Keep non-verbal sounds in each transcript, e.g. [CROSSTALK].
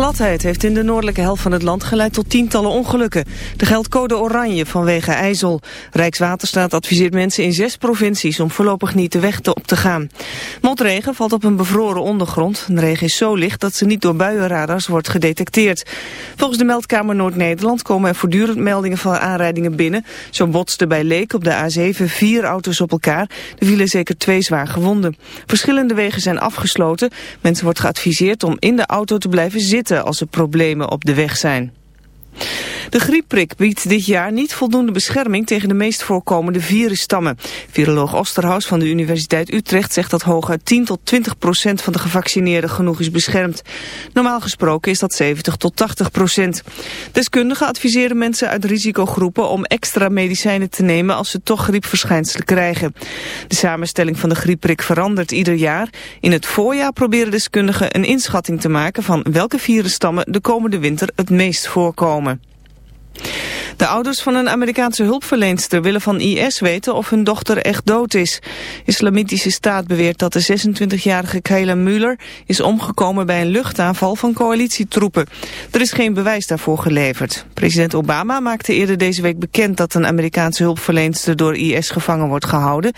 Gladheid heeft in de noordelijke helft van het land geleid tot tientallen ongelukken. Er geldt code oranje vanwege IJssel. Rijkswaterstaat adviseert mensen in zes provincies om voorlopig niet de weg op te gaan. Motregen valt op een bevroren ondergrond. De regen is zo licht dat ze niet door buienradars wordt gedetecteerd. Volgens de meldkamer Noord-Nederland komen er voortdurend meldingen van aanrijdingen binnen. Zo botsten bij Leek op de A7 vier auto's op elkaar. Er vielen zeker twee zwaar gewonden. Verschillende wegen zijn afgesloten. Mensen wordt geadviseerd om in de auto te blijven zitten als er problemen op de weg zijn. De griepprik biedt dit jaar niet voldoende bescherming tegen de meest voorkomende virusstammen. Viroloog Osterhaus van de Universiteit Utrecht zegt dat hooguit 10 tot 20 procent van de gevaccineerden genoeg is beschermd. Normaal gesproken is dat 70 tot 80 procent. Deskundigen adviseren mensen uit risicogroepen om extra medicijnen te nemen als ze toch griepverschijnselen krijgen. De samenstelling van de griepprik verandert ieder jaar. In het voorjaar proberen deskundigen een inschatting te maken van welke virusstammen de komende winter het meest voorkomen. De ouders van een Amerikaanse hulpverleenster willen van IS weten of hun dochter echt dood is. Islamitische staat beweert dat de 26-jarige Kayla Mueller is omgekomen bij een luchtaanval van coalitietroepen. Er is geen bewijs daarvoor geleverd. President Obama maakte eerder deze week bekend dat een Amerikaanse hulpverleenster door IS gevangen wordt gehouden.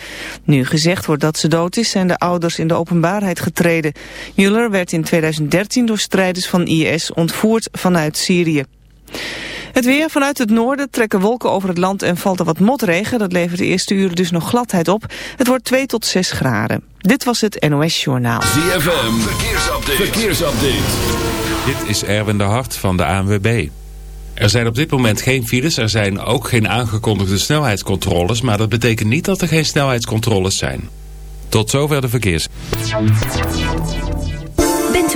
Nu gezegd wordt dat ze dood is, zijn de ouders in de openbaarheid getreden. Mueller werd in 2013 door strijders van IS ontvoerd vanuit Syrië. Het weer vanuit het noorden trekken wolken over het land en valt er wat motregen. Dat levert de eerste uren dus nog gladheid op. Het wordt 2 tot 6 graden. Dit was het NOS Journaal. ZFM, verkeersupdate. verkeersupdate. Dit is Erwin de Hart van de ANWB. Er zijn op dit moment geen files, er zijn ook geen aangekondigde snelheidscontroles... maar dat betekent niet dat er geen snelheidscontroles zijn. Tot zover de verkeers.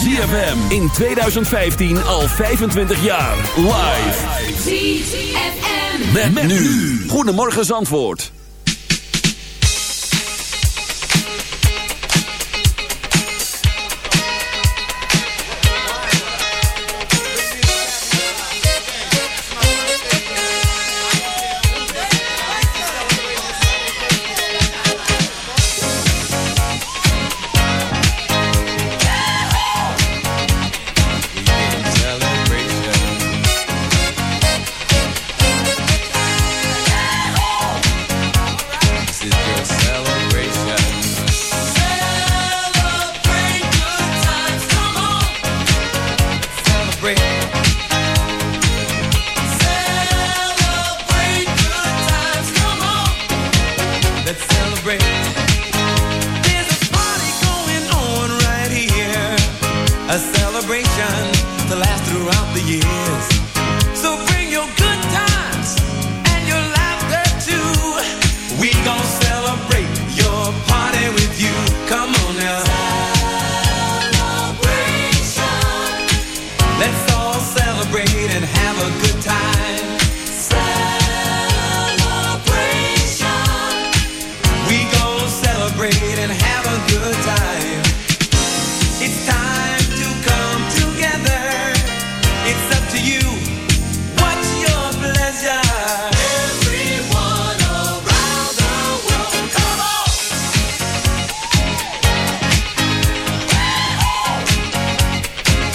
ZFM in 2015 al 25 jaar. Live. ZFM. Met, met nu. Goedemorgen Zandvoort.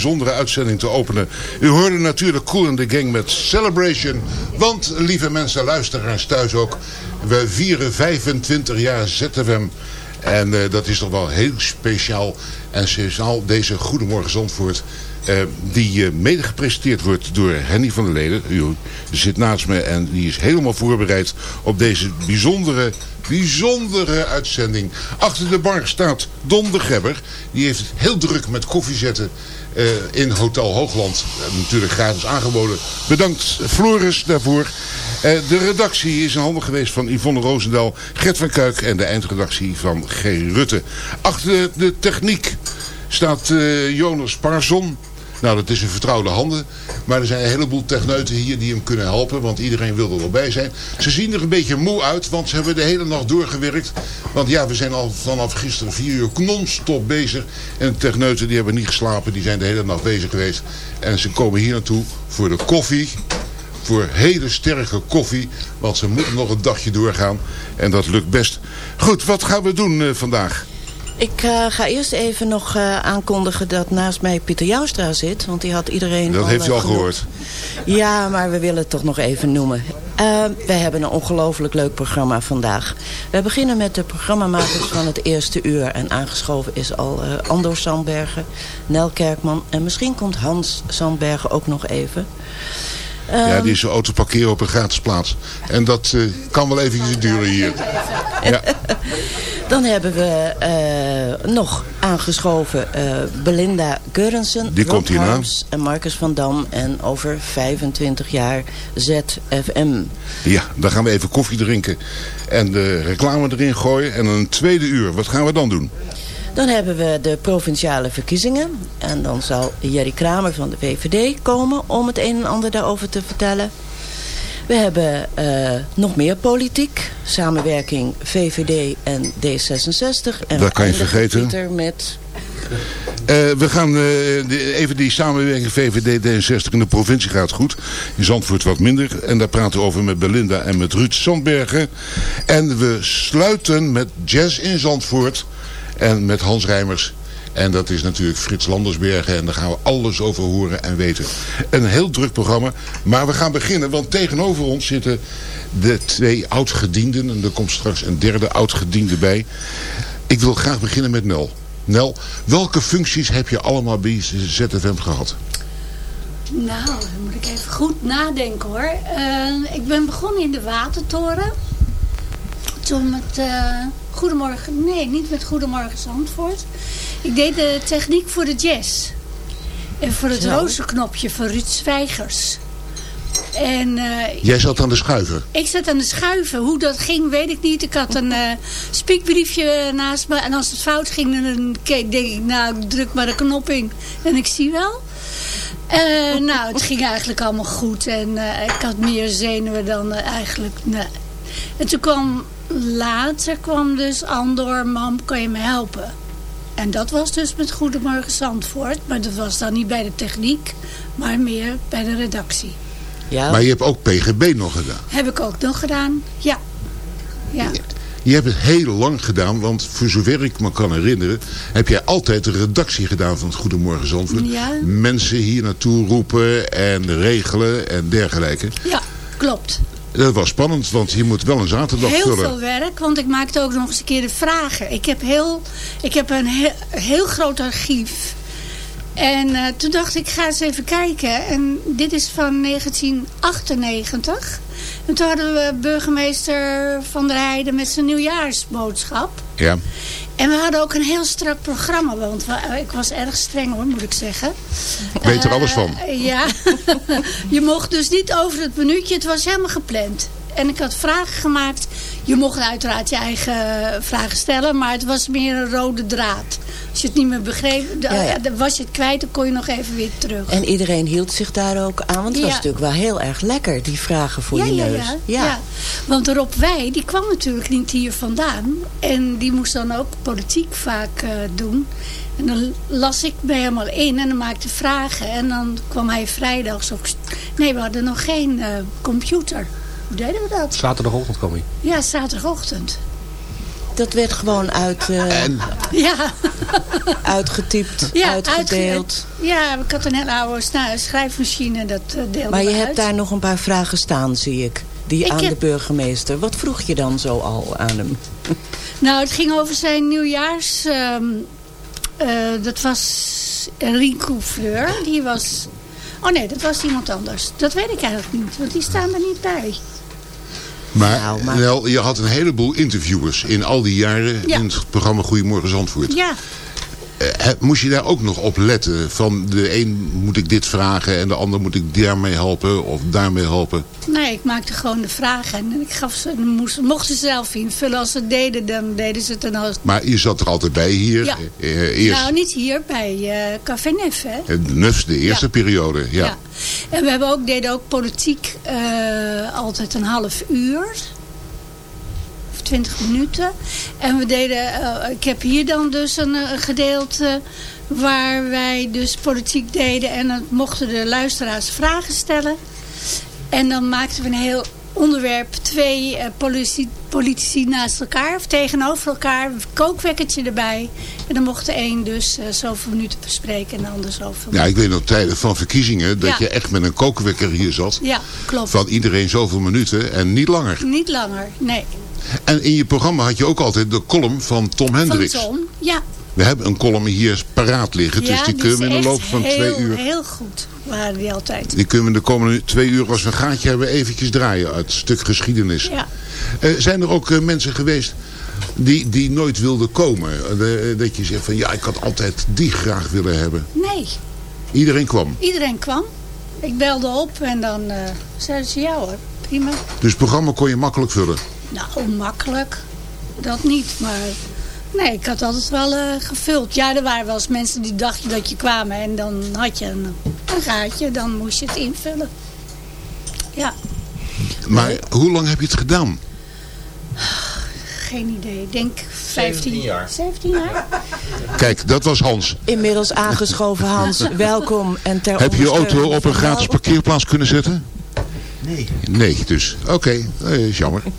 Bijzondere uitzending te openen. U hoorde natuurlijk Cool in the Gang met Celebration. Want, lieve mensen, luisteraars thuis ook. We vieren 25 jaar ZFM. En eh, dat is toch wel heel speciaal. En speciaal deze Goedemorgen Zandvoort. Eh, die eh, mede gepresenteerd wordt door Henny van der Leden. U zit naast me en die is helemaal voorbereid op deze bijzondere, bijzondere uitzending. Achter de bar staat Don de Gebber. Die heeft het heel druk met koffie zetten eh, in Hotel Hoogland. Natuurlijk gratis aangeboden. Bedankt Floris daarvoor. De redactie is in handen geweest van Yvonne Roosendaal, Gert van Kuik en de eindredactie van G. Rutte. Achter de techniek staat Jonas Parson. Nou, dat is in vertrouwde handen. Maar er zijn een heleboel techneuten hier die hem kunnen helpen. Want iedereen wil er wel bij zijn. Ze zien er een beetje moe uit. Want ze hebben de hele nacht doorgewerkt. Want ja, we zijn al vanaf gisteren vier uur non-stop bezig. En de techneuten die hebben niet geslapen. Die zijn de hele nacht bezig geweest. En ze komen hier naartoe voor de koffie. Voor hele sterke koffie. Want ze moeten nog een dagje doorgaan. En dat lukt best. Goed, wat gaan we doen eh, vandaag? Ik eh, ga eerst even nog eh, aankondigen dat naast mij Pieter Joustra zit. Want die had iedereen Dat heeft u eh, al genoemd. gehoord. Ja, maar we willen het toch nog even noemen. Eh, we hebben een ongelooflijk leuk programma vandaag. We beginnen met de programmamakers van het eerste uur. En aangeschoven is al Andor Sandbergen, Nel Kerkman... en misschien komt Hans Sandbergen ook nog even. Ja, Ehm, die is zijn auto parkeren op een gratis plaats. En dat eh, kan wel eventjes duren hier. Ja. [LAUGHS] Dan hebben we eh, nog aangeschoven eh, Belinda Geurensen, Die Rob komt hierna. Harms en Marcus van Dam. En over 25 jaar ZFM. ja, dan gaan we even koffie drinken. En de reclame erin gooien. En een tweede uur, wat gaan we dan doen? Dan hebben we de provinciale verkiezingen. En dan zal Jerry Kramer van de VVD komen om het een en ander daarover te vertellen. We hebben eh, nog meer politiek. Samenwerking VVD en D66. En Dat kan je vergeten. Met Eh, we gaan eh, even die samenwerking VVD D66 in de provincie gaat goed. In Zandvoort wat minder. En daar praten we over met Belinda en met Ruud Sandbergen. En we sluiten met Jazz in Zandvoort. En met Hans Rijmers. En dat is natuurlijk Frits Landersbergen. En daar gaan we alles over horen en weten. Een heel druk programma. Maar we gaan beginnen. Want tegenover ons zitten de twee oudgedienden. En er komt straks een derde oudgediende bij. Ik wil graag beginnen met Nel. Nel, welke functies heb je allemaal bij ZFM gehad? Nou, dan moet ik even goed nadenken hoor. Eh, ik ben begonnen in de Watertoren. Toen met eh, Goedemorgen... Nee, niet met Goedemorgen Zandvoort. Ik deed de techniek voor de jazz. En voor het rozenknopje van Ruud Zwijgers. En eh, Jij zat aan de schuiven. ik zat aan de schuiven. Hoe dat ging, weet ik niet. Ik had een eh spiekbriefje naast me. En als het fout ging, dan keek, denk ik, nou, ik druk maar de knop in. En ik zie wel. Eh, nou, het ging eigenlijk allemaal goed. En eh, ik had meer zenuwen dan eigenlijk... Nee. En toen kwam later kwam dus Andor, mam, kan je me helpen? En dat was dus met Goedemorgen Zandvoort. Maar dat was dan niet bij de techniek, maar meer bij de redactie. Ja, Maar je hebt ook PGB nog gedaan. Heb ik ook nog gedaan, ja. Ja, Je hebt het heel lang gedaan, want voor zover ik me kan herinneren... heb jij altijd de redactie gedaan van het Goedemorgen Zandvoort. Ja. Mensen hier naartoe roepen en regelen en dergelijke. ja klopt. Dat was spannend, want je moet wel een zaterdag Heel vullen. veel werk, want ik maakte ook nog eens een keer de vragen. Ik heb, heel, ik heb een heel, heel groot archief. En eh, toen dacht ik, ga eens even kijken. En dit is van 1998. En toen hadden we burgemeester Van der Heijden met zijn nieuwjaarsboodschap. Ja. En we hadden ook een heel strak programma. Want we- ik was erg streng hoor, moet ik zeggen. Weet er Eh, alles van. Ja. [LAUGHS] je mocht dus niet over het minuutje. Het was helemaal gepland. En ik had vragen gemaakt. Je mocht uiteraard je eigen vragen stellen. Maar het was meer een rode draad. Als je het niet meer begreep, dan Ja, ja. dan was je het kwijt. Dan kon je nog even weer terug. En iedereen hield zich daar ook aan. Want het was natuurlijk wel heel erg lekker, die vragen voor je ja, neus. ja, ja. Want Rob Wij, die kwam natuurlijk niet hier vandaan. En die moest dan ook politiek vaak eh, doen. En dan las ik bij hem al in en dan maakte vragen. En dan kwam hij vrijdags op... Nee, we hadden nog geen eh, computer. Hoe deden we dat? Zaterdagochtend kwam hij. Ja, zaterdagochtend. Dat werd gewoon uit, eh, Ja, [LAUGHS] uitgetypt, ja uitgedeeld. uitge- Ja, ik had een hele oude schrijfmachine. Dat eh, deelde Maar je hebt uit. daar nog een paar vragen staan, zie ik. Die Ik aan heb- de burgemeester. Wat vroeg je dan zo al aan hem? [LAUGHS] Nou, het ging over zijn nieuwjaars... ehm, eh, dat was Rico Fleur. Die was... Oh nee, dat was iemand anders. Dat weet ik eigenlijk niet, want die staan er niet bij. Maar, Nou, maar- Nel, je had een heleboel interviewers in al die jaren Ja. in het programma Goedemorgen Zandvoort. Ja, moest je daar ook nog op letten? Van de een moet ik dit vragen en de ander moet ik daarmee helpen of daarmee helpen. nee, ik maakte gewoon de vragen. En ik gaf ze, moest, mochten ze zelf invullen. Als ze het deden, dan deden ze het dan als... Maar je zat er altijd bij hier. Ja. Eh, eerst Nou, niet hier, bij eh Café Nef, hè. de eerste Ja. periode. Ja. Ja. En we hebben ook, deden ook politiek eh, altijd een half uur. Of twintig minuten. En we deden, eh, ik heb hier dan dus een, eh, gedeelte waar wij dus politiek deden. En dan mochten de luisteraars vragen stellen. En dan maakten we een heel onderwerp, twee eh, politici, politici naast elkaar of tegenover elkaar. Een kookwekkertje erbij. En dan mocht de een dus zoveel minuten bespreken en de ander zoveel Ja, ik weet nog tijden van verkiezingen dat Ja. je echt met een kookwekker hier zat. Ja, klopt. Van iedereen zoveel minuten en niet langer. Niet langer, nee. En in je programma had je ook altijd de column van Tom Hendricks. Van Tom, ja. We hebben een column hier paraat liggen. dus ja, die kunnen we in de loop van heel, twee uur... heel goed, waren die altijd. Die kunnen we de komende twee uur als we een gaatje hebben eventjes draaien uit het stuk geschiedenis. Ja. Eh, zijn er ook eh, mensen geweest die, die nooit wilden komen? Eh, dat je zegt van ja, ik had altijd die graag willen hebben. Nee, Iedereen kwam. iedereen kwam. Ik belde op en dan zeiden ze ja hoor, prima. Dus het programma kon je makkelijk vullen. Nou, makkelijk. Dat niet, maar... Nee, ik had altijd wel eh, gevuld. Ja, er waren wel eens mensen die dachten dat je kwam en dan had je een, een gaatje. Dan moest je het invullen. Ja, Maar hoe lang heb je het gedaan? geen idee. Ik denk 15 jaar. 17 jaar? Kijk, dat was Hans. Inmiddels aangeschoven Hans, [LAUGHS] welkom. En ter Heb je je auto op een gratis parkeerplaats kunnen zetten? Nee. Nee, dus. Oké, eh, is jammer. [LAUGHS]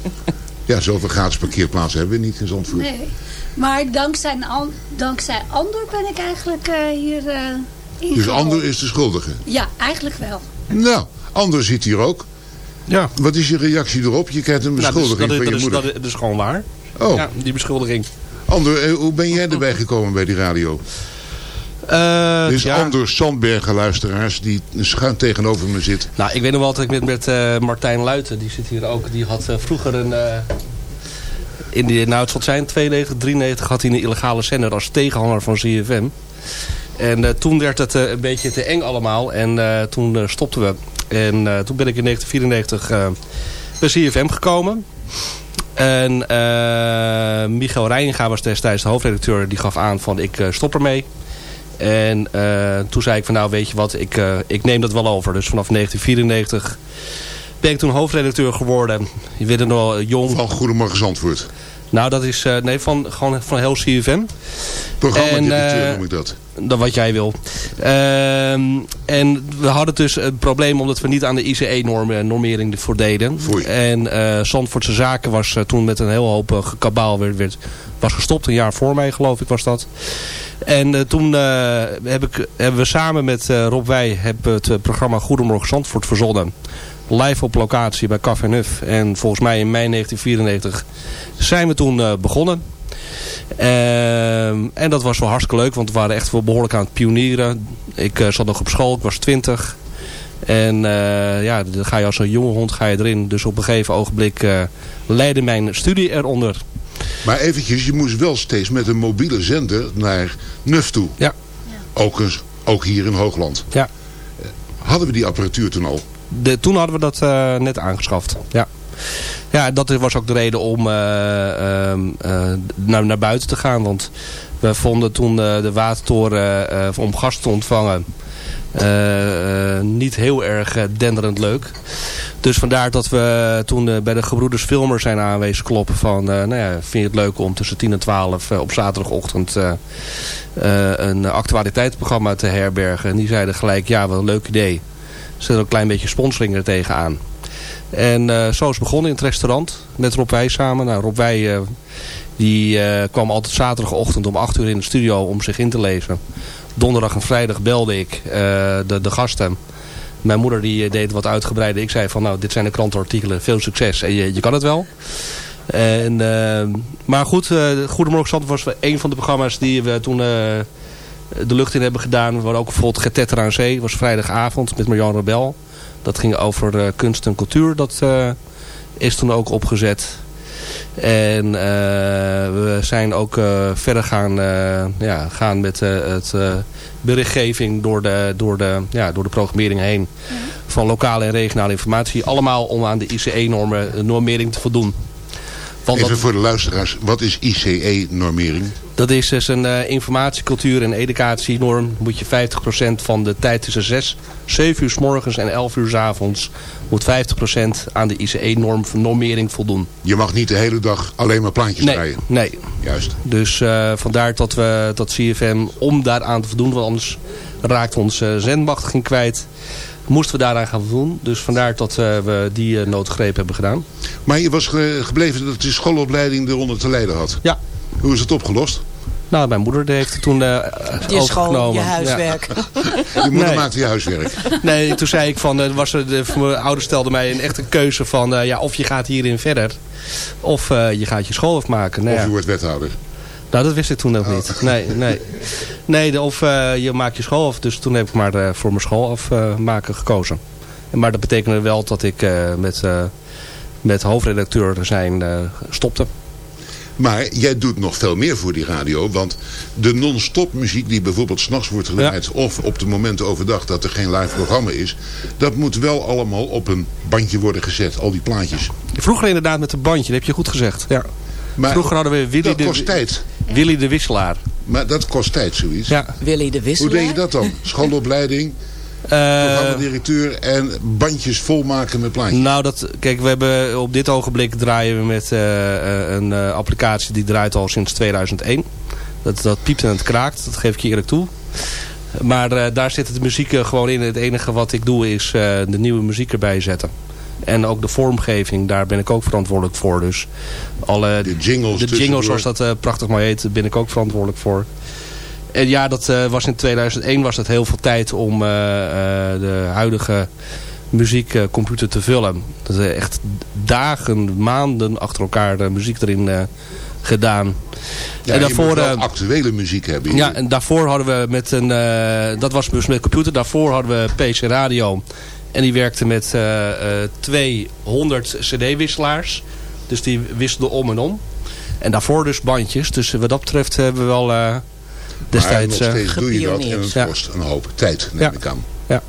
Ja, zoveel gratis parkeerplaatsen hebben we niet in Zandvoort. Nee. Maar dankzij, an- dankzij Andor ben ik eigenlijk eh, hier uh, Dus Ander is de schuldige. Ja, eigenlijk wel. Nou, Ander zit hier ook. Ja. Wat is je reactie erop? Je krijgt een Nou, dat, is, beschuldiging dat, is, van dat, je is, moeder. dat is gewoon waar. Oh, Ja, die beschuldiging. Ander, eh, hoe ben jij erbij gekomen bij die radio? Eh, Dit is ja. Anders Sandbergen luisteraars die schuin tegenover me zit. Nou, ik weet nog wel dat ik met, met eh, Martijn Luiten, die zit hier ook, die had eh, vroeger een... eh, in die, nou, het zal zijn 92, 93 had hij een illegale zender als tegenhanger van ZFM. En eh, toen werd het een beetje te eng allemaal en eh, toen stopten we. En eh, toen ben ik in 1994 eh, bij ZFM gekomen. En eh Michael Reininga was destijds de hoofdredacteur. Die gaf aan van ik stop ermee. En eh, toen zei ik van nou weet je wat, ik, eh, ik neem dat wel over. Dus vanaf 1994 ben ik toen hoofdredacteur geworden. Je werd nog wel jong. Van Goedemorgen Zandvoort. Nou, dat is eh, nee, van, gewoon van heel CFM. Programma-directeur En, noem ik dat. Dan wat jij wil. Ehm, en we hadden dus een probleem omdat we niet aan de ICE-normering voor deden. En eh Zandvoortse Zaken was eh, toen met een heel hoop eh, kabaal werd, werd, was gestopt. Een jaar voor mij geloof ik was dat. En eh, toen eh, heb ik, hebben we samen met eh, Rob Wij hebben het programma Goedemorgen Zandvoort verzonnen. Live op locatie bij Café Nuf. En volgens mij in mei 1994 zijn we toen begonnen. Ehm, en dat was wel hartstikke leuk, want we waren echt wel behoorlijk aan het pionieren. Ik zat nog op school, ik was 20. En ja, dan ga je als een jonge hond ga je erin. Dus op een gegeven ogenblik leidde mijn studie eronder. Maar eventjes, je moest wel steeds met een mobiele zender naar Nuf toe. Ja. Ook, ook hier in Hoogland. Ja. Hadden we die apparatuur toen al? De, toen hadden we dat eh, net aangeschaft. Ja. Ja, dat was ook de reden om eh, ehm, eh, naar, naar buiten te gaan. Want we vonden toen eh, de watertoren eh, om gas te ontvangen eh, niet heel erg denderend leuk. Dus vandaar dat we toen bij de gebroeders Filmer zijn aanwezig kloppen van... nou ja, vind je het leuk om tussen 10 en 12 eh, op zaterdagochtend een actualiteitsprogramma te herbergen. En die zeiden gelijk, ja, wat een leuk idee. Zet er een klein beetje sponsoring er tegenaan. En zo is het begonnen in het restaurant met Rob Wij samen. Nou, Rob Wij die, eh, kwam altijd zaterdagochtend om 8 uur in de studio om zich in te lezen. Donderdag en vrijdag belde ik eh, de, de gasten. Mijn moeder die eh, deed wat uitgebreider. Ik zei van nou dit zijn de krantenartikelen. Veel succes en je, je kan het wel. En, maar goed, Goedemorgen Zandvoort was een van de programma's die we toen de lucht in hebben gedaan. We hadden ook bijvoorbeeld Getetter aan Zee. Was vrijdagavond met Marjan Rebel. Dat ging over kunst en cultuur. Dat is toen ook opgezet. En eh, we zijn ook eh, verder gaan, eh, ja, gaan met het berichtgeving door de, door, de, ja, door de programmering heen. Van lokale en regionale informatie. Allemaal om aan de ICE-normen, normering te voldoen. Want Even dat- voor de luisteraars, wat is ICE-normering? dat is dus een eh, informatie, cultuur en educatienorm. Moet je 50% van de tijd tussen 6, 7 uur s morgens en 11 uur s avonds... moet 50% aan de ICE-norm van normering voldoen. Je mag niet de hele dag alleen maar plaatjes Nee, draaien. nee. Juist. Dus eh, vandaar dat we dat CFM, om daaraan te voldoen... want anders raakt ons uh, zendmachtiging kwijt... moesten we daaraan gaan voldoen. Dus vandaar dat eh, we die eh, noodgreep hebben gedaan. Maar je was ge- gebleven dat de schoolopleiding eronder te lijden had. Ja. Hoe is het opgelost? Nou, mijn moeder heeft het toen eh Je school, je Ja. huiswerk. [LAUGHS] Je moeder Nee. maakte je huiswerk. Nee, toen zei ik van, was er, de, mijn ouders stelden mij een echte keuze van, eh, ja, of je gaat hierin verder, of eh, je gaat je school afmaken. Nou, Of ja. je wordt wethouder. Nou, dat wist ik toen nog niet. Nee, nee. Nee, de- of eh, je maakt je school af. Dus toen heb ik maar eh, voor mijn school afmaken gekozen. En Maar dat betekende wel dat ik eh, met, eh, met hoofdredacteur zijn eh, stopte. Maar jij doet nog veel meer voor die radio. Want de non-stop muziek die bijvoorbeeld s'nachts wordt gedraaid... of op de momenten overdag dat er geen live programma is... dat moet wel allemaal op een bandje worden gezet. Al die plaatjes. Vroeger inderdaad met een bandje, dat heb je goed gezegd. Ja. Maar Vroeger hadden we Willy dat de, kost tijd. Willy de Wisselaar. Maar dat kost tijd, zoiets. Ja. Willy de Hoe Wisselaar. deed je dat dan? [LAUGHS] Schoolopleiding, Eh, programmadirecteur en bandjes volmaken met plaatjes. Nou, dat, kijk, we hebben op dit ogenblik draaien we met eh, eh, een applicatie die draait al sinds 2001. Dat, dat piept en het kraakt, dat geef ik je eerlijk toe. Maar eh, daar zit de muziek gewoon in. Het enige wat ik doe is eh, de nieuwe muziek erbij zetten. En ook de vormgeving, daar ben ik ook verantwoordelijk voor. Dus alle, de jingles, de tussendoor. jingles zoals dat eh, prachtig mooi heet, ben ik ook verantwoordelijk voor. En ja, dat eh, was in 2001 was het heel veel tijd om eh, de huidige muziekcomputer te vullen. Dat is echt dagen, maanden achter elkaar de muziek erin gedaan. Ja, en je daarvoor, actuele muziek hebben. ja, en daarvoor hadden we met een... eh, dat was dus met computer. Daarvoor hadden we PC Radio. En die werkte met eh eh 200 cd-wisselaars. Dus die wisselden om en om. En daarvoor dus bandjes. Dus wat dat betreft hebben we wel eh, destijds... maar nog eh, steeds doe je dat en het. Ja. kost een hoop tijd, neem Ja. ik aan. Ja.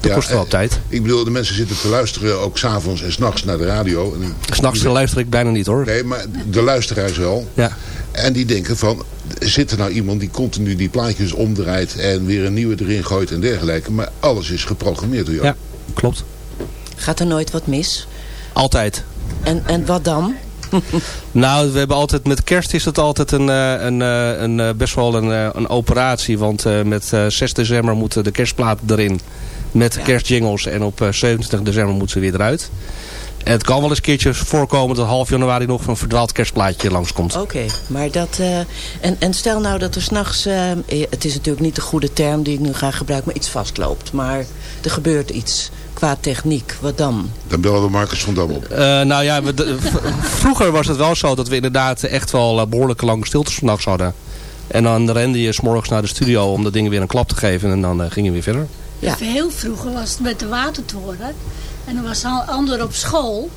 Dat Ja, kost wel eh, tijd. Ik bedoel, de mensen zitten te luisteren ook s'avonds en s'nachts naar de radio. En S'nachts luister ik bijna niet hoor. Nee, maar de luisteraars wel. Ja. En die denken van, zit er nou iemand die continu die plaatjes omdraait en weer een nieuwe erin gooit en dergelijke. Maar alles is geprogrammeerd door jou. Ja, klopt. Gaat er nooit wat mis? Altijd. En, en wat dan? [LAUGHS] Nou, we hebben altijd, met kerst is het altijd een, eh, een, eh, een, een best wel een, eh, een operatie. Want met 6 december moeten de kerstplaten erin. Met kerstjingles. En op 27 december moeten ze weer eruit. Het kan wel eens een keertje voorkomen dat half januari nog een verdwaald kerstplaatje langskomt. Oké, maar dat... en, en stel nou dat er s'nachts... Uh, het is natuurlijk niet de goede term die ik nu ga gebruiken, maar iets vastloopt. Maar er gebeurt iets qua techniek. Wat dan? Dan bellen we Marcus van Dam op. nou ja, we, vroeger was het wel zo dat we inderdaad echt wel behoorlijk lange stiltes vannacht hadden. En dan rende je s'morgens naar de studio om de dingen weer een klap te geven. En dan ging je weer verder. Ja. Heel vroeger was het met de watertoren. En dan was Ander op school.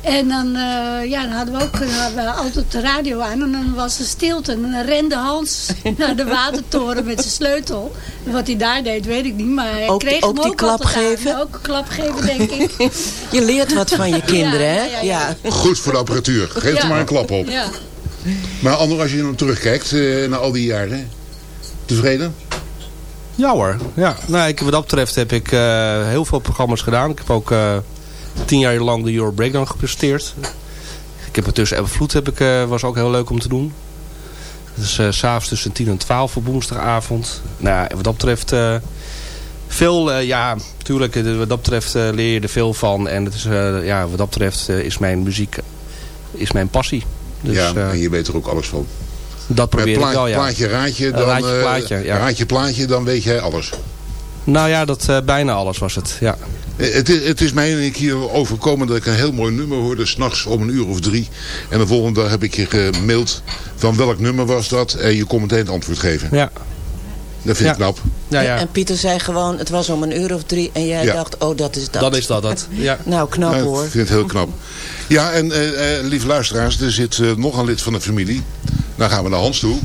En dan, uh, ja, dan hadden we ook hadden we altijd de radio aan. En dan was er stilte. En dan rende Hans [LAUGHS] naar de watertoren met zijn sleutel. En wat hij daar deed, weet ik niet. Maar hij ook, kreeg ook hem die klap geven? Ook een klap geven, denk ik. [LAUGHS] je leert wat van je kinderen, hè? Ja, ja, Goed voor de apparatuur. Geef er maar een klap op. Maar Ander, als je dan terugkijkt uh, naar al die jaren. Tevreden? Ja hoor. Ja. Nou, ik, wat dat betreft heb ik uh, heel veel programma's gedaan. Ik heb ook tien jaar lang de Euro Breakdown gepresteerd. Ik heb het tussen Vloed heb ik, uh, was ook heel leuk om te doen. Dus uh, s'avonds tussen 10 en 12 op woensdagavond. Nou, wat dat betreft... Veel, ja, natuurlijk, wat dat betreft leer je er veel van. En het is, ja, wat dat betreft is mijn muziek is mijn passie. Dus, ja, en je weet er ook alles van. Dat probeer Met ik wel, ja. Plaatje, raadje, dan, raadje, plaatje, ja. raadje, plaatje, dan weet jij alles. Nou ja, dat, bijna alles was het, ja. Het is, het is mij een keer overkomen dat ik een heel mooi nummer hoorde. S'nachts om een uur of drie. En de volgende dag heb ik je gemaild van welk nummer was dat. En je kon meteen het antwoord geven. Ja. Dat vind ik knap. Ja, ja. En Pieter zei gewoon, het was om een uur of drie. En jij dacht, oh dat is dat. Dat is dat. dat. [LAUGHS] Ja. nou, knap hoor. Ik vind het heel knap. Ja, en uh, uh, lieve luisteraars, er zit uh, nog een lid van de familie. Dan gaan we naar Hans toe.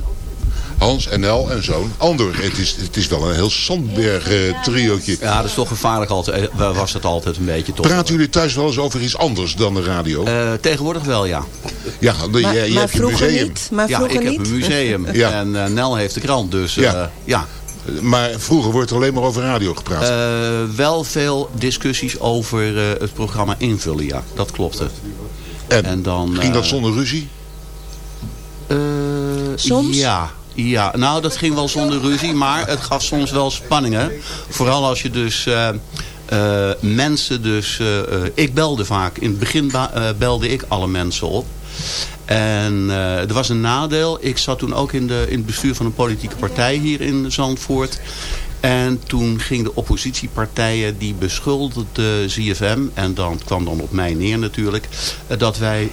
Hans, NL en zoon. Andor, het is, het is wel een heel Sandberg uh, triootje. Ja, dat is toch gevaarlijk altijd. Was het altijd een beetje. Toch Praten jullie thuis wel eens over iets anders dan de radio? Uh, tegenwoordig wel, ja. Ja, de, maar, jij, maar hebt je museum. Niet, maar ja, ik niet? heb een museum. [LAUGHS] ja. En uh, Nel heeft de krant, dus ja. ja. Maar vroeger wordt er alleen maar over radio gepraat. Uh, wel veel discussies over uh, het programma invullen, ja. Dat klopte. En, en dan, ging dat zonder ruzie? Soms? Ja, ja, nou dat ging wel zonder ruzie, maar het gaf soms wel spanningen. Vooral als je dus uh, uh, mensen dus... Uh, ik belde vaak, in het begin belde ik alle mensen op. En er was een nadeel. Ik zat toen ook in, de, in het bestuur van een politieke partij hier in Zandvoort. En toen gingen de oppositiepartijen die beschuldigden ZFM... en dan kwam dan op mij neer natuurlijk... dat wij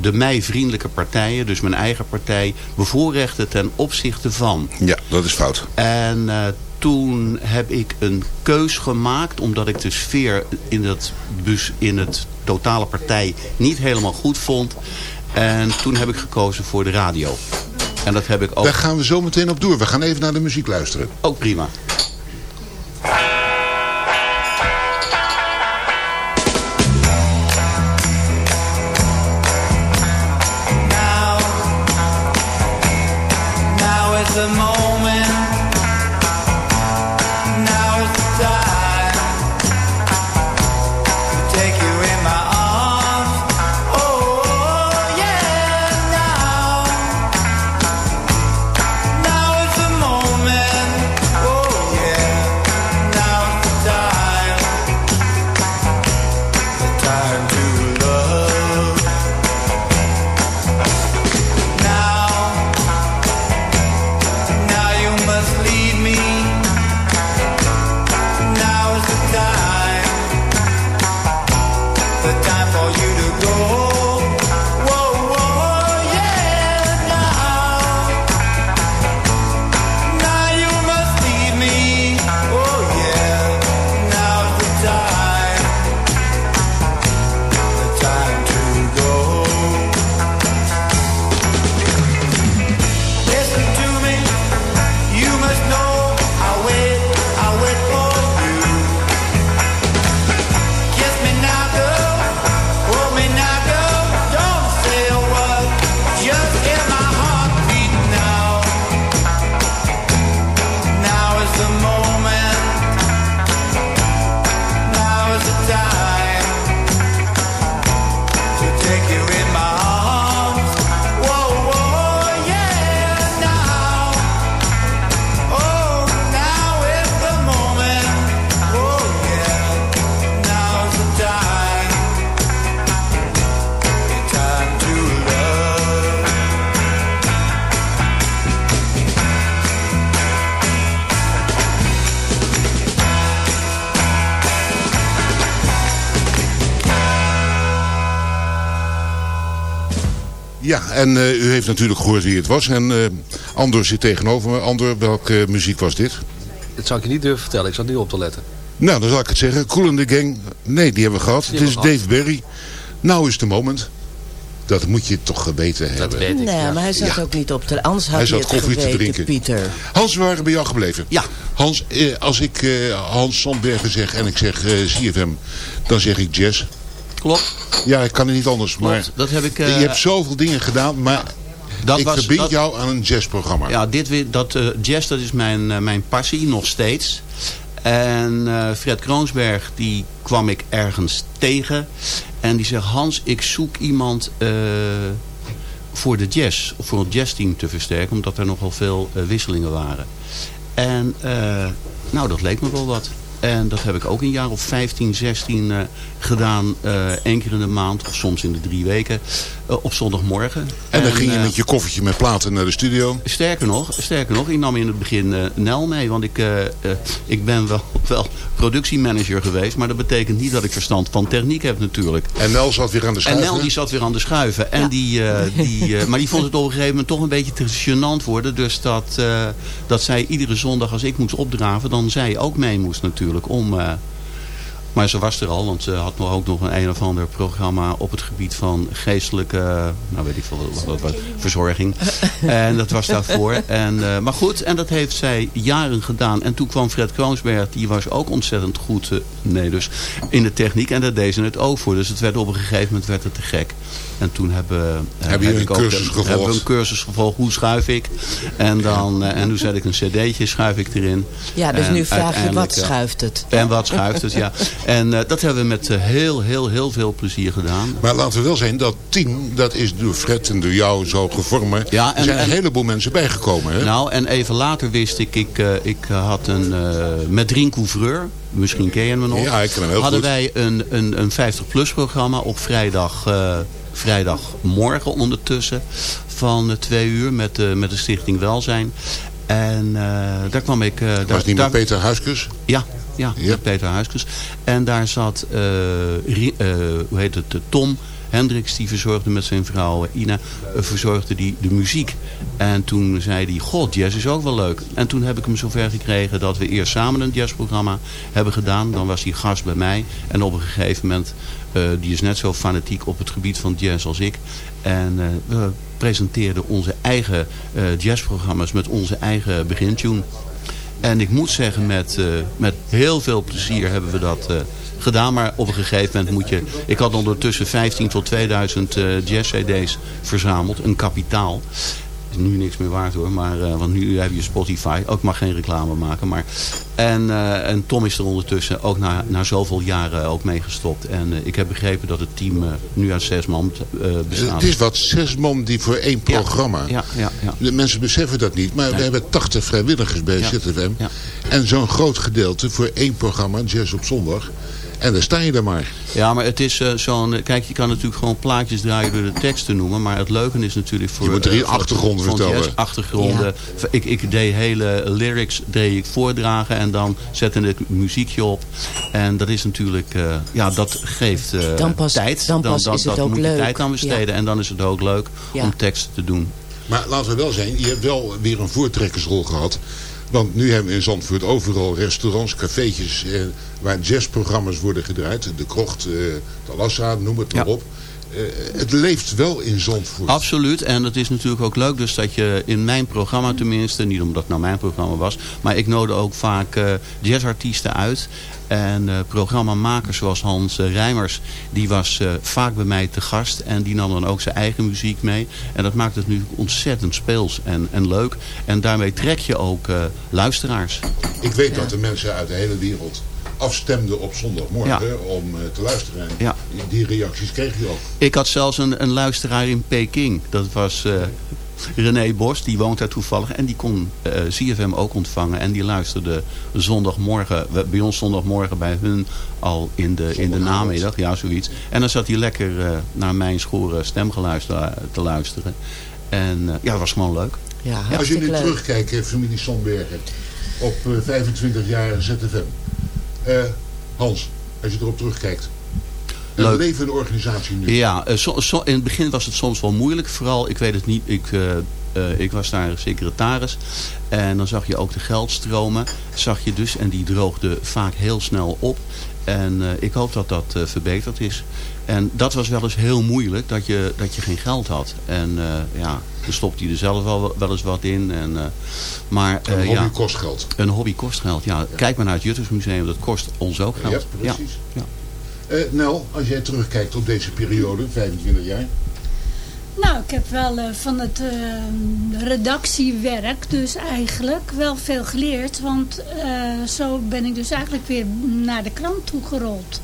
de mij vriendelijke partijen, dus mijn eigen partij, bevoorrechten ten opzichte van. Ja, dat is fout. En uh, toen heb ik een keus gemaakt, omdat ik de sfeer in het, bus, in het totale partij niet helemaal goed vond. En toen heb ik gekozen voor de radio. En dat heb ik ook... Daar gaan we zo meteen op door. We gaan even naar de muziek luisteren. Ook prima. The moment. Ja, en eh, u heeft natuurlijk gehoord wie het was. En eh Andor zit tegenover me. Andor, welke muziek was dit? Dat zou ik je niet durven vertellen. Ik zat niet op te letten. Nou, dan zal ik het zeggen. Cool in the Gang. Nee, die hebben we gehad. Die het is Dave Berry. Nou is de moment. Dat moet je toch geweten hebben. weet ik, Nee, ja. maar hij zat Ja. ook niet op de... Anders had Hij hij, zat het koffie te drinken. Pieter. Hans, we waren bij jou gebleven. Ja. Hans, eh, als ik eh, Hans Sandbergen zeg en ik zeg eh CFM, dan zeg ik jazz. Klopt. Ja, ik kan het niet anders. Klopt. Maar Dat heb ik... eh, je hebt zoveel dingen gedaan, maar dat ik was- verbind dat- jou aan een jazzprogramma. Ja, dit, weer- dat, eh, jazz dat is mijn, eh, mijn passie, nog steeds. En eh, Fred Kroonsberg, die kwam ik ergens tegen. En die zegt, Hans, ik zoek iemand eh, voor de jazz. Of voor het jazzteam te versterken. Omdat er nogal veel eh, wisselingen waren. En eh, nou, dat leek me wel wat. En dat heb ik ook een jaar of 15, 16 eh, gedaan. eh Eén keer in de maand, of soms in de drie weken. eh, op zondagmorgen. En dan ging je eh, met je koffertje met platen naar de studio. Sterker nog, sterker nog, ik nam in het begin eh, Nel mee. Want ik, ik ben wel, [LAUGHS] wel productiemanager geweest. Maar dat betekent niet dat ik verstand van techniek heb natuurlijk. En Nel zat weer aan de En schuiven. Nel die zat weer aan de schuiven. En die, eh, die, eh, [LAUGHS] maar die vond het op een gegeven moment toch een beetje te gênant worden. Dus dat, eh, dat zij iedere zondag als ik moest opdraven, dan zij ook mee moest natuurlijk. Om, eh, maar ze was er al, want ze had nog ook nog een een of ander programma op het gebied van geestelijke, nou weet ik veel, wat, wat, wat, verzorging. [LAUGHS] En dat was daarvoor. En, eh, maar goed, en dat heeft zij jaren gedaan. En toen kwam Fred Kroonsberg, die was ook ontzettend goed eh, nee, dus in de techniek. En daar deed ze het ook voor. Dus het werd op een gegeven moment werd het te gek. En toen hebben, eh, Heb je heb ik ook, cursus gevolgd? Hebben we een cursus gevolgd. Hoe schuif ik? En, dan, eh, en toen zet ik een cd'tje, schuif ik erin. Ja, dus En nu vraag je, wat eh, schuift het? En wat schuift het, ja. [LAUGHS] En eh, dat hebben we met heel, heel, heel veel plezier gedaan. Maar laten we wel zijn, dat team, dat is door Fred en door jou zo gevormd. Ja, en- er zijn een en- heleboel mensen bijgekomen. Hè? Nou, en even later wist ik, ik, eh, ik had een, eh met Rien Couvreur, misschien ken je hem nog. Ja, ik ken hem heel Hadden goed. wij een, een, een 50-plus programma op vrijdag, eh, vrijdagmorgen ondertussen. Van eh, twee uur met, eh, met de Stichting Welzijn. En eh, daar kwam ik... daar, was niet daar, met Peter Huiskus? Ja, ja, Ja. met Peter Huiskus. En daar zat, hoe heet het, Tom Hendricks, die verzorgde met zijn vrouw Ina, eh, verzorgde die de muziek. En toen zei hij, god, jazz is ook wel leuk. En toen heb ik hem zover gekregen dat we eerst samen een jazzprogramma hebben gedaan. Dan was hij gast bij mij. En op een gegeven moment, eh, die is net zo fanatiek op het gebied van jazz als ik. En eh, we presenteerden onze eigen eh, jazzprogramma's met onze eigen begintune. En ik moet zeggen, met, met heel veel plezier hebben we dat gedaan. Maar op een gegeven moment moet je... Ik had ondertussen 15 tot 2000 eh jazz-cd's verzameld. Een kapitaal. Is nu niks meer waard hoor. Maar, eh, want nu heb je Spotify. Ook mag geen reclame maken. Maar, en, eh, en Tom is er ondertussen ook na, na zoveel jaren ook mee gestopt. En eh, ik heb begrepen dat het team nu uit zes man bestaat. Het is wat, zes man die voor één programma. Ja, ja, ja. De mensen beseffen dat niet, maar we hebben 80 vrijwilligers bij. ZFM. Ja. En zo'n groot gedeelte voor één programma, Jazz op zondag. En dan sta je er maar. Ja, maar het is eh, zo'n... eh, Kijk, je kan natuurlijk gewoon plaatjes draaien door de tekst te noemen. Maar het leuke is natuurlijk voor... Je moet er hier eh, van vertellen. achtergronden. Ik, ik deed hele lyrics deed ik voordragen. En dan zette ik muziekje op. En dat is natuurlijk... eh, ja, dat geeft eh, Dan pas- tijd. dan pas dat, is het dat ook moet leuk. je tijd aan besteden. Ja. En dan is het ook leuk Ja. om teksten te doen. Maar laten we wel zijn, je hebt wel weer een voortrekkersrol gehad. Want nu hebben we in Zandvoort overal restaurants, cafeetjes... Eh, waar jazzprogramma's worden gedraaid. De Krocht, eh, de Lassa, noem het maar Ja. op. Eh, het leeft wel in Zandvoort. Absoluut. En het is natuurlijk ook leuk dus dat je in mijn programma tenminste, niet omdat het nou mijn programma was, maar ik nodig ook vaak eh, jazzartiesten uit. En eh programmamakers zoals Hans Rijmers, die was vaak bij mij te gast. En die nam dan ook zijn eigen muziek mee. En dat maakt het nu ontzettend speels en, en leuk. En daarmee trek je ook luisteraars. Ik weet dat de mensen uit de hele wereld afstemden op zondagmorgen om eh, te luisteren. En Ja. die reacties kreeg je ook. Ik had zelfs een, een luisteraar in Peking. Dat was eh, René Bos, die woont daar toevallig. En die kon eh CFM ook ontvangen. En die luisterde zondagmorgen, bij ons zondagmorgen, bij hun al in de, in de namiddag. Ja, zoiets. En dan zat hij lekker eh, naar mijn schore stemgeluid te- te luisteren. En eh, ja, dat was gewoon leuk. Ja, Als nu terugkijkt, familie Sonbergen, op eh, 25 jaar ZFM. Eh, Hans, als je erop terugkijkt. Een leuk. levende organisatie nu. Ja, eh, so- so- in het begin was het soms wel moeilijk. Vooral, ik weet het niet, ik, eh, eh, ik was daar secretaris. En dan zag je ook de geldstromen. Zag je dus, en die droogden vaak heel snel op. En ik hoop dat dat verbeterd is. En dat was wel eens heel moeilijk, dat je, dat je geen geld had. En eh, ja, dan stopte hij er zelf wel, wel eens wat in. En, eh, maar, Een eh, hobby ja, kost geld. Een hobby kost geld, ja. Kijk maar naar het Juttersmuseum, dat kost ons ook geld. Ja, precies. Ja. Eh, Nel, als jij terugkijkt op deze periode, 25 jaar. Nou, ik heb wel van het eh, redactiewerk dus eigenlijk wel veel geleerd. Want eh, zo ben ik dus eigenlijk weer naar de krant toegerold.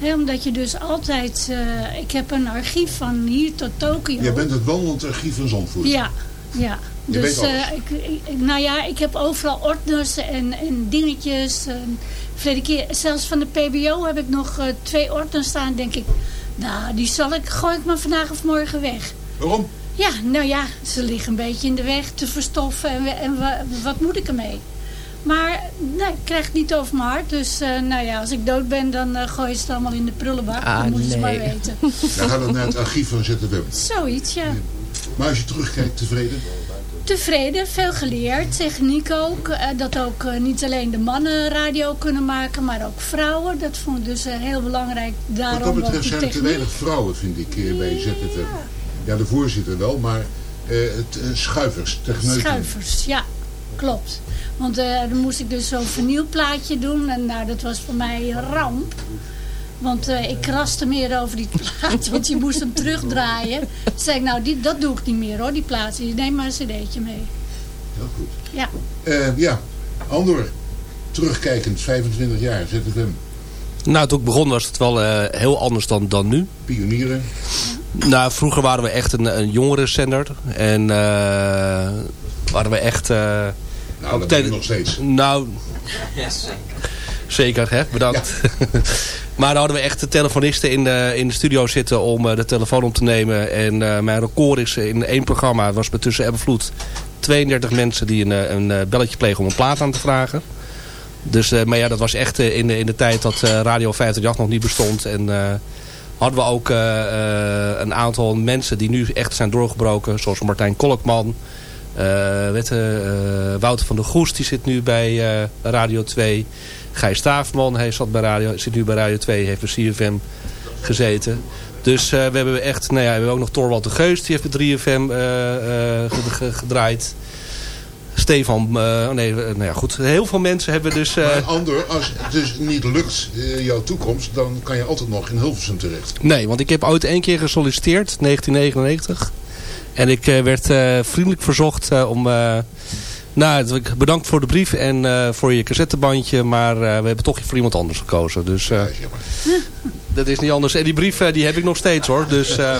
Omdat je dus altijd... eh, ik heb een archief van hier tot Tokio. Jij bent het wandelend archief van Zandvoort. Ja, ja. Je dus weet alles. eh, ik, ik- nou ja, ik heb overal ordners en, en dingetjes. En verleden keer, zelfs van de PBO heb ik nog eh, twee ordners staan. denk ik, nou, die zal ik, gooi ik maar vandaag of morgen weg. Waarom? Ja, nou ja, ze liggen een beetje in de weg te verstoffen. En, en wa- wat moet ik ermee? Maar nee, ik krijg het niet over mijn hart. Dus eh, nou ja, als ik dood ben, dan eh gooi je het allemaal in de prullenbak. Ah, dan moeten ze nee. maar weten. Dan gaat het naar het archief van ZFM. Zoiets, ja. Maar als je terugkijkt, tevreden? Tevreden, veel geleerd. Techniek ook. eh, dat ook niet alleen de mannen radio kunnen maken, maar ook vrouwen. Dat vond ik dus heel belangrijk. Wat Daarom dat ook betreft zijn er te weinig vrouwen, vind ik, eh, bij ZFM. Ja, de voorzitter wel, maar eh, het, schuivers, techneuten. Schuivers, ja, klopt. Want eh, dan moest ik dus zo'n vernieuwplaatje doen. En nou, dat was voor mij een ramp. Want eh, ik kraste meer over die plaat, [LAUGHS] want je moest hem terugdraaien. Toen zei ik, nou, die, dat doe ik niet meer hoor, die plaat. Je neemt maar een cd'tje mee. Heel goed. Ja. Eh, ja, Andor, terugkijkend, 25 jaar, ZFM. Nou, toen ik begon was het wel eh, heel anders dan, dan nu. Pionieren. Nou, vroeger waren we echt een, een jongerenzender. En eh, waren we echt... eh, Nou, ook dat tijdens- nog steeds. Nou, zeker, hè? Bedankt. [LAUGHS] maar dan hadden we echt de telefonisten in de, in de studio zitten om eh, de telefoon op te nemen. En eh, mijn record is in één programma, was met tussen Ebbenvloed, 32 mensen die een, eh, een eh, belletje plegen om een plaat aan te vragen. Dus, eh, maar ja, dat was echt eh, in, de, in de tijd dat eh, Radio 538 nog niet bestond. En eh, hadden we ook eh, eh, een aantal mensen die nu echt zijn doorgebroken. Zoals Martijn Kolkman. Eh, weet, eh, Wouter van der Goes, die zit nu bij eh, Radio 2. Gijs Staafman, hij zat bij Radio, zit nu bij Radio 2. Heeft bij CFM gezeten. Dus we hebben echt, nou ja, we hebben ook nog Torwald de Geus. Die heeft bij 3FM eh, eh, ge- ge- gedraaid. Stefan, eh, nee, nou ja, goed. Heel veel mensen hebben dus... eh, Maar Andor, als het dus niet lukt, eh, jouw toekomst, dan kan je altijd nog in Hilversum terecht. Nee, want ik heb ooit één keer gesolliciteerd, 1999. En ik eh, werd eh, vriendelijk verzocht eh, om... eh, nou, dat bedankt voor de brief en eh, voor je cassettebandje. Maar eh, we hebben toch voor iemand anders gekozen. Dus eh, dat is niet anders. En die brief eh, die heb ik nog steeds hoor. Dus, eh,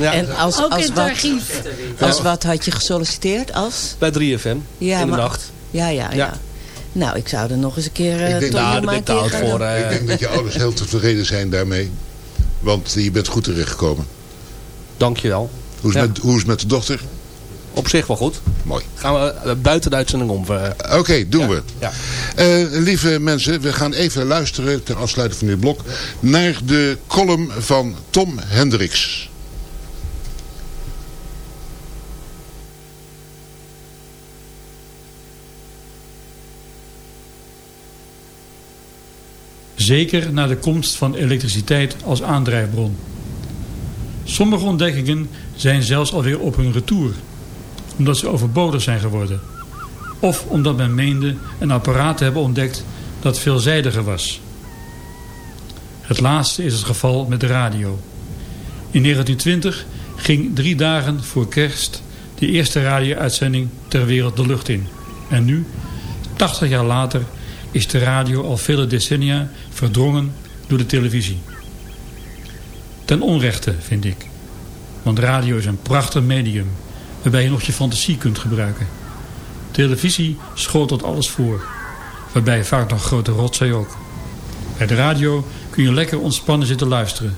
ja. En als, Ook als in het wat, archief. Als wat had je gesolliciteerd? Als? Bij 3FM. Ja, in de maar- nacht. Ja, ja, ja. Ja. Nou, ik zou er nog eens een keer... eh, Ik denk- Nou, daar ben ik te oud voor, eh. Ik denk dat je [LAUGHS] ouders heel tevreden zijn daarmee. Want je bent goed terechtgekomen. Dankjewel. Hoe is, Ja. met, hoe is het met de dochter? Op zich wel goed. Mooi. Gaan we eh, buiten de uitzending om. eh. Oké, doen we. ja. Eh, lieve mensen, we gaan even luisteren ter afsluiting van dit blok naar de column van Tom Hendricks. Zeker na de komst van elektriciteit als aandrijfbron. Sommige ontdekkingen zijn zelfs alweer op hun retour, omdat ze overbodig zijn geworden. Of omdat men meende een apparaat te hebben ontdekt dat veelzijdiger was. Het laatste is het geval met de radio. In 1920 ging drie dagen voor kerst de eerste radio-uitzending ter wereld de lucht in. En nu, 80 jaar later, is de radio al vele decennia verdrongen door de televisie. Ten onrechte, vind ik. Want radio is een prachtig medium waarbij je nog je fantasie kunt gebruiken. Televisie schotelt alles voor, waarbij vaak nog grote rotzooi ook. Bij de radio kun je lekker ontspannen zitten luisteren.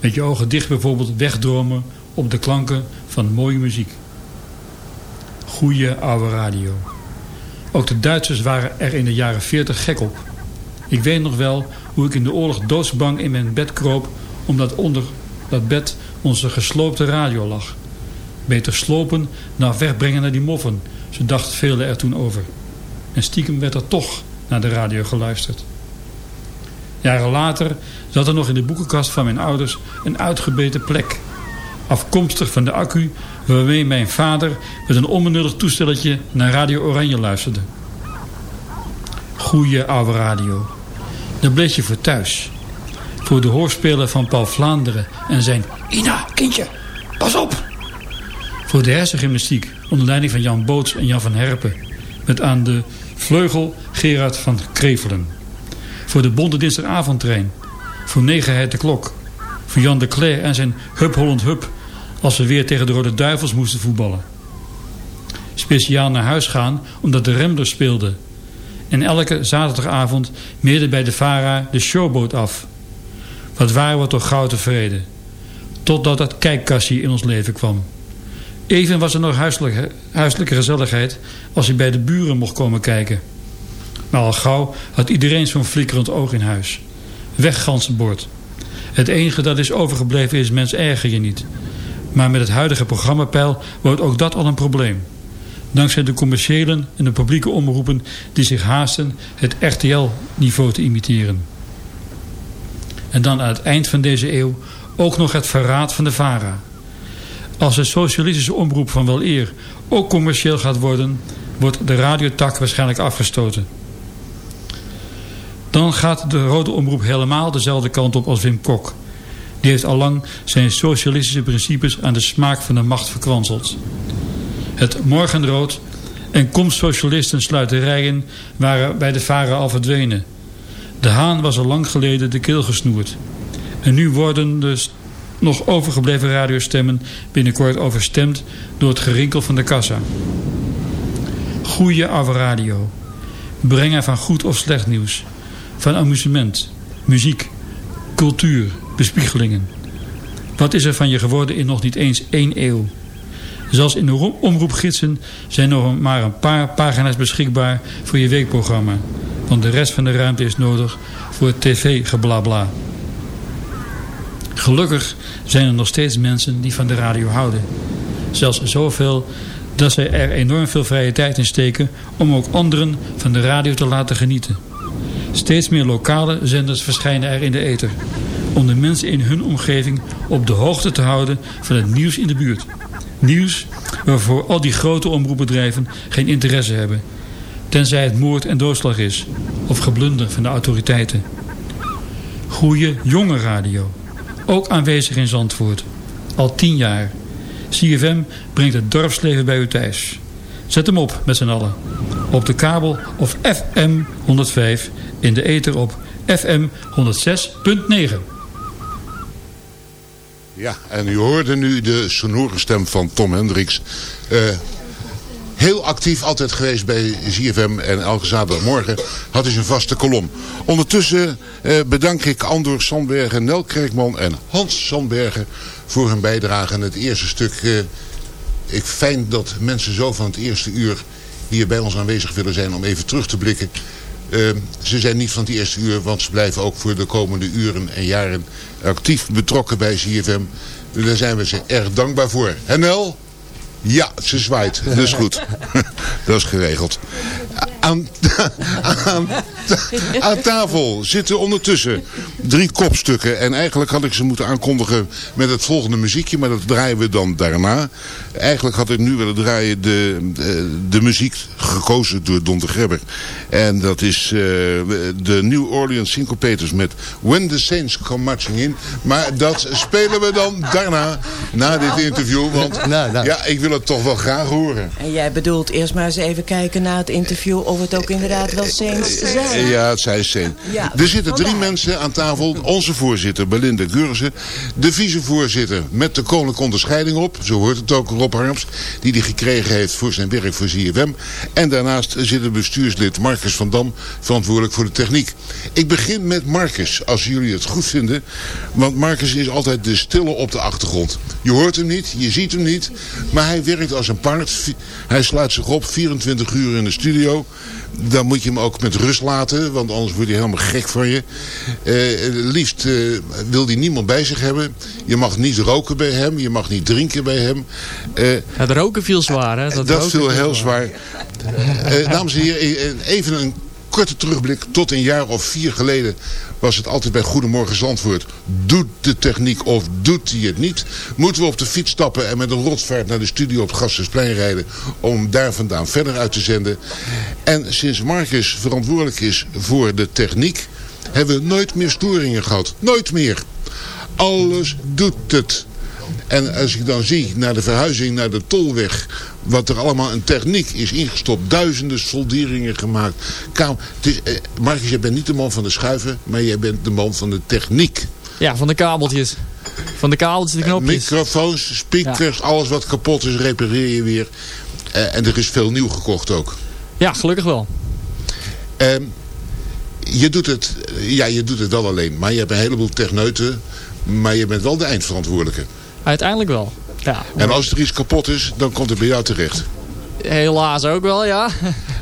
Met je ogen dicht bijvoorbeeld wegdromen op de klanken van mooie muziek. Goeie oude radio. Ook de Duitsers waren er in de jaren 40 gek op. Ik weet nog wel hoe ik in de oorlog doodsbang in mijn bed kroop omdat onder dat bed onze gesloopte radio lag. Beter slopen dan wegbrengen naar die moffen, zo dachten velen er toen over. En stiekem werd er toch naar de radio geluisterd. Jaren later zat er nog in de boekenkast van mijn ouders een uitgebeten plek. Afkomstig van de accu waarmee mijn vader met een onbenullig toestelletje naar Radio Oranje luisterde. Goeie oude radio. Daar bleef je voor thuis. Voor de hoorspeler van Paul Vlaanderen en zijn Ina, kindje, pas op! Voor de hersengymnastiek onder leiding van Jan Boots en Jan van Herpen. Met aan de vleugel Gerard van Krevelen. Voor de bonte dinsdagavondtrein. Voor negenheid de klok. Voor Jan de Cler en zijn Hup Holland Hup. Als ze weer tegen de Rode Duivels moesten voetballen. Speciaal naar huis gaan omdat de Remblers speelden. En elke zaterdagavond meerde bij de VARA de showboot af. Wat waren we toch gauw tevreden. Totdat dat kijkkastje in ons leven kwam. Even was er nog huiselijke, huiselijke gezelligheid als je bij de buren mocht komen kijken. Maar al gauw had iedereen zo'n flikkerend oog in huis. Weg ganzenbord. Het enige dat is overgebleven is mens erger je niet. Maar met het huidige programmapeil wordt ook dat al een probleem. Dankzij de commerciële en de publieke omroepen die zich haasten het RTL-niveau te imiteren. En dan aan het eind van deze eeuw ook nog het verraad van de VARA. Als de socialistische omroep van wel eer ook commercieel gaat worden, wordt de radiotak waarschijnlijk afgestoten. Dan gaat de rode omroep helemaal dezelfde kant op als Wim Kok. Die heeft allang zijn socialistische principes aan de smaak van de macht verkwanseld. Het morgenrood en komstsocialisten sluiterijen waren bij de varen al verdwenen. De haan was al lang geleden de keel gesnoerd. En nu worden de nog overgebleven radiostemmen binnenkort overstemd door het gerinkel van de kassa. Goeie oude radio. Brengen van goed of slecht nieuws. Van amusement, muziek, cultuur, bespiegelingen. Wat is er van je geworden in nog niet eens één eeuw? Zelfs in de omroepgidsen zijn nog maar een paar pagina's beschikbaar voor je weekprogramma. Want de rest van de ruimte is nodig voor het tv-geblabla. Gelukkig zijn er nog steeds mensen die van de radio houden. Zelfs zoveel dat zij er enorm veel vrije tijd in steken om ook anderen van de radio te laten genieten. Steeds meer lokale zenders verschijnen er in de ether. Om de mensen in hun omgeving op de hoogte te houden van het nieuws in de buurt. Nieuws waarvoor al die grote omroepbedrijven geen interesse hebben. Tenzij het moord en doodslag is. Of geblunder van de autoriteiten. Goeie jonge radio. Ook aanwezig in Zandvoort. Al tien jaar. CFM brengt het dorpsleven bij u thuis. Zet hem op met z'n allen. Op de kabel of FM 105 in de ether op FM 106.9. Ja, en u hoorde nu de sonore stem van Tom Hendricks. Uh, heel actief altijd geweest bij ZFM en elke zaterdagmorgen had hij zijn vaste kolom. Ondertussen uh, bedank ik Andor Sandbergen, Nel Kerkman en Hans Sandbergen voor hun bijdrage het eerste stuk. Uh, ik fijn dat mensen zo van het eerste uur hier bij ons aanwezig willen zijn om even terug te blikken. Uh, ze zijn niet van het eerste uur, want ze blijven ook voor de komende uren en jaren actief betrokken bij ZFM. Daar zijn we ze erg dankbaar voor. Nel? Ja, ze zwaait. Dat is goed. [LAUGHS] dat is geregeld. Aan, aan, aan, tafel zitten ondertussen drie kopstukken. En eigenlijk had ik ze moeten aankondigen met het volgende muziekje. Maar dat draaien we dan daarna. Eigenlijk had ik nu willen draaien de, de, de muziek gekozen door Don de Grebber. En dat is uh, de New Orleans Syncopators met When the Saints Come Marching In. Maar dat spelen we dan daarna, na dit interview. Want nou, nou. ja, ik wil het toch wel graag horen. En jij bedoelt eerst maar eens even kijken na het interview of het ook inderdaad wel Saints zijn. Ja, het zijn Saints. Ja, er zitten drie mensen aan tafel. Onze voorzitter, Belinda Gurzen. De vicevoorzitter met de koninklijke onderscheiding op. Zo hoort het ook, Rob Harms. Die die gekregen heeft voor zijn werk voor ZFM. En daarnaast zit het bestuurslid Marcus van Dam. Verantwoordelijk voor de techniek. Ik begin met Marcus, als jullie het goed vinden. Want Marcus is altijd de stille op de achtergrond. Je hoort hem niet, je ziet hem niet. Maar hij werkt als een paard. Hij sluit zich op 24 uur in de studio. Dan moet je hem ook met rust laten, want anders wordt hij helemaal gek van je. Eh, liefst eh, wil hij niemand bij zich hebben. Je mag niet roken bij hem, je mag niet drinken bij hem. Eh, Het roken viel zwaar, hè? dat viel heel zwaar. Eh, dames en heren, even een korte terugblik. Tot een jaar of vier geleden was het altijd bij Goedemorgen Zandvoort. Doet de techniek of doet hij het niet? Moeten we op de fiets stappen en met een rotvaart naar de studio op Gassersplein rijden... om daar vandaan verder uit te zenden? En sinds Marcus verantwoordelijk is voor de techniek... hebben we nooit meer storingen gehad. Nooit meer. Alles doet het. En als ik dan zie naar de verhuizing naar de Tolweg... wat er allemaal in techniek is ingestopt. Duizenden solderingen gemaakt. Kaam, het is, eh, Marcus, jij bent niet de man van de schuiven... maar jij bent de man van de techniek. Ja, van de kabeltjes. Van de kabeltjes, de knopjes. Microfoons, speakers, alles wat kapot is, repareer je weer. Eh, en er is veel nieuw gekocht ook. Ja, gelukkig wel. Ehm, je, doet het, ja, je doet het wel alleen. Maar je hebt een heleboel techneuten. Maar je bent wel de eindverantwoordelijke. Uiteindelijk wel. Ja. En als er iets kapot is, dan komt het bij jou terecht. Helaas ook wel, ja.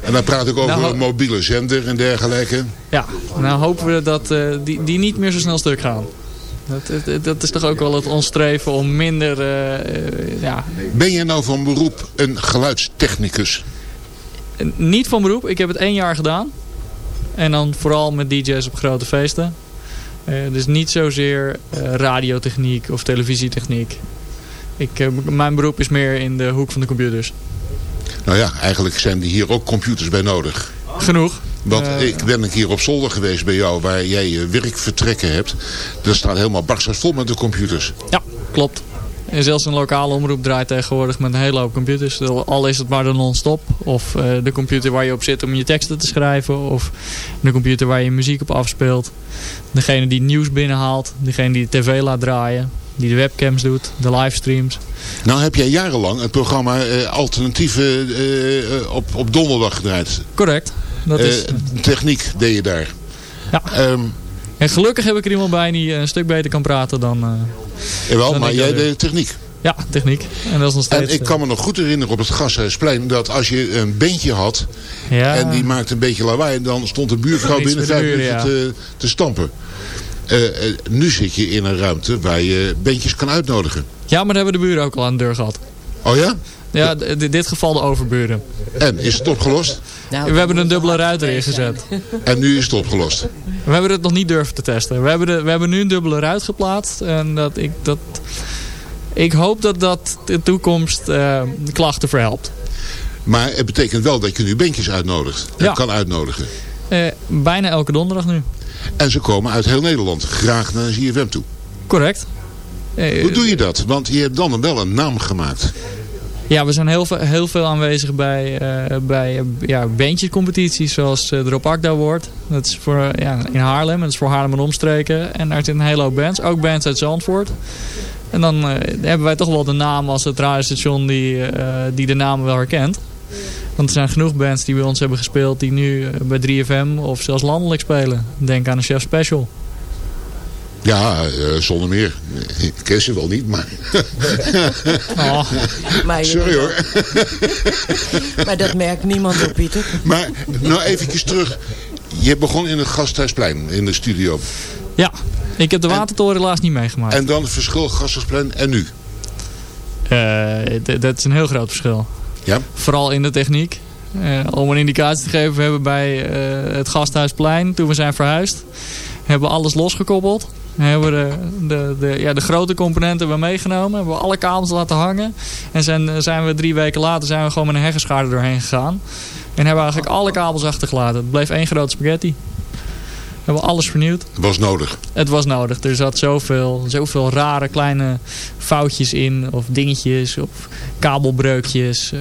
En dan praat ik over Nou, een mobiele zender en dergelijke. Ja, nou hopen we dat eh, die, die niet meer zo snel stuk gaan. Dat, dat, dat is toch ook wel het ons streven om minder... eh, ja, Ben je nou van beroep een geluidstechnicus? niet van beroep. Ik heb het één jaar gedaan. En dan vooral met DJ's op grote feesten. Dus niet zozeer eh, radiotechniek of televisietechniek. Ik, eh, mijn beroep is meer in de hoek van de computers. Nou ja, eigenlijk zijn die hier ook computers bij nodig. Genoeg. Want ik ben een keer op zolder geweest bij jou waar jij je werkvertrekken hebt. Daar staat helemaal barstens vol met de computers. Ja, klopt. En zelfs een lokale omroep draait tegenwoordig met een hele hoop computers. Al is het maar de non-stop. Of eh, de computer waar je op zit om je teksten te schrijven. Of de computer waar je muziek op afspeelt. Degene die nieuws binnenhaalt. Degene die de tv laat draaien. Die de webcams doet. De livestreams. Nou heb jij jarenlang het programma eh, Alternatieve eh, op, op donderdag gedraaid. Correct. Dat is... Techniek deed je daar. Ja. Ehm, En gelukkig heb ik er iemand bij die een stuk beter kan praten dan... eh, jawel, maar jij deed techniek. Ja, techniek. En dat is nog steeds... En ik kan me nog goed herinneren op het Gashuisplein dat als je een bandje had Ja. en die maakte een beetje lawaai, dan stond de buurvrouw binnen de vijf minuten te, te stampen. Eh, eh, nu zit je in een ruimte waar je bandjes kan uitnodigen. Ja, maar daar hebben de buren ook al aan de deur gehad. Oh ja? Ja, in dit geval de overburen. En is het opgelost? Nou, we hebben een dubbele ruit erin gezet. En nu is het opgelost. We hebben het nog niet durven te testen. We hebben, de, we hebben nu een dubbele ruit geplaatst. En dat ik, dat, ik hoop dat dat in de toekomst eh, de klachten verhelpt. Maar het betekent wel dat je nu bandjes uitnodigt. En Ja. kan uitnodigen. Eh, bijna elke donderdag nu. En ze komen uit heel Nederland graag naar ZFM toe. Correct. Eh, Hoe doe je dat? Want je hebt dan wel een naam gemaakt. Ja, we zijn heel, veel- heel veel aanwezig bij, eh bij eh, ja, bandjescompetities zoals eh, de Rob Akda Award. Dat is voor, eh, ja, in Haarlem. Dat is voor Haarlem en omstreken. En daar zitten een hele hoop bands. Ook bands uit Zandvoort. En dan eh, hebben wij toch wel de naam als het radiostation die, eh, die de namen wel herkent. Want er zijn genoeg bands die bij ons hebben gespeeld die nu eh, bij 3FM of zelfs landelijk spelen. Denk aan de Chef Special. Ja, eh, zonder meer. Ik ken ze wel niet, maar... [LAUGHS] Oh. Maar Sorry hoor. Maar dat merkt niemand op, Pieter. Maar nou eventjes terug. Je begon in het Gasthuisplein, in de studio. Ja, ik heb de Watertoren helaas niet meegemaakt. En dan het verschil Gasthuisplein en nu. Eh, dat is een heel groot verschil. Ja? Vooral in de techniek. Eh, om een indicatie te geven, we hebben bij eh, het Gasthuisplein, toen we zijn verhuisd, hebben we alles losgekoppeld. Hebben we de, de, de, ja, de grote componenten hebben we meegenomen. Hebben we alle kabels laten hangen. En zijn, zijn we drie weken later zijn we gewoon met een heggenschaar er doorheen gegaan. En hebben we eigenlijk alle kabels achtergelaten. Het bleef één grote spaghetti. Hebben we alles vernieuwd. Was nodig. Het was nodig. Er zat zoveel, zoveel rare kleine foutjes in. Of dingetjes. Of kabelbreukjes. eh.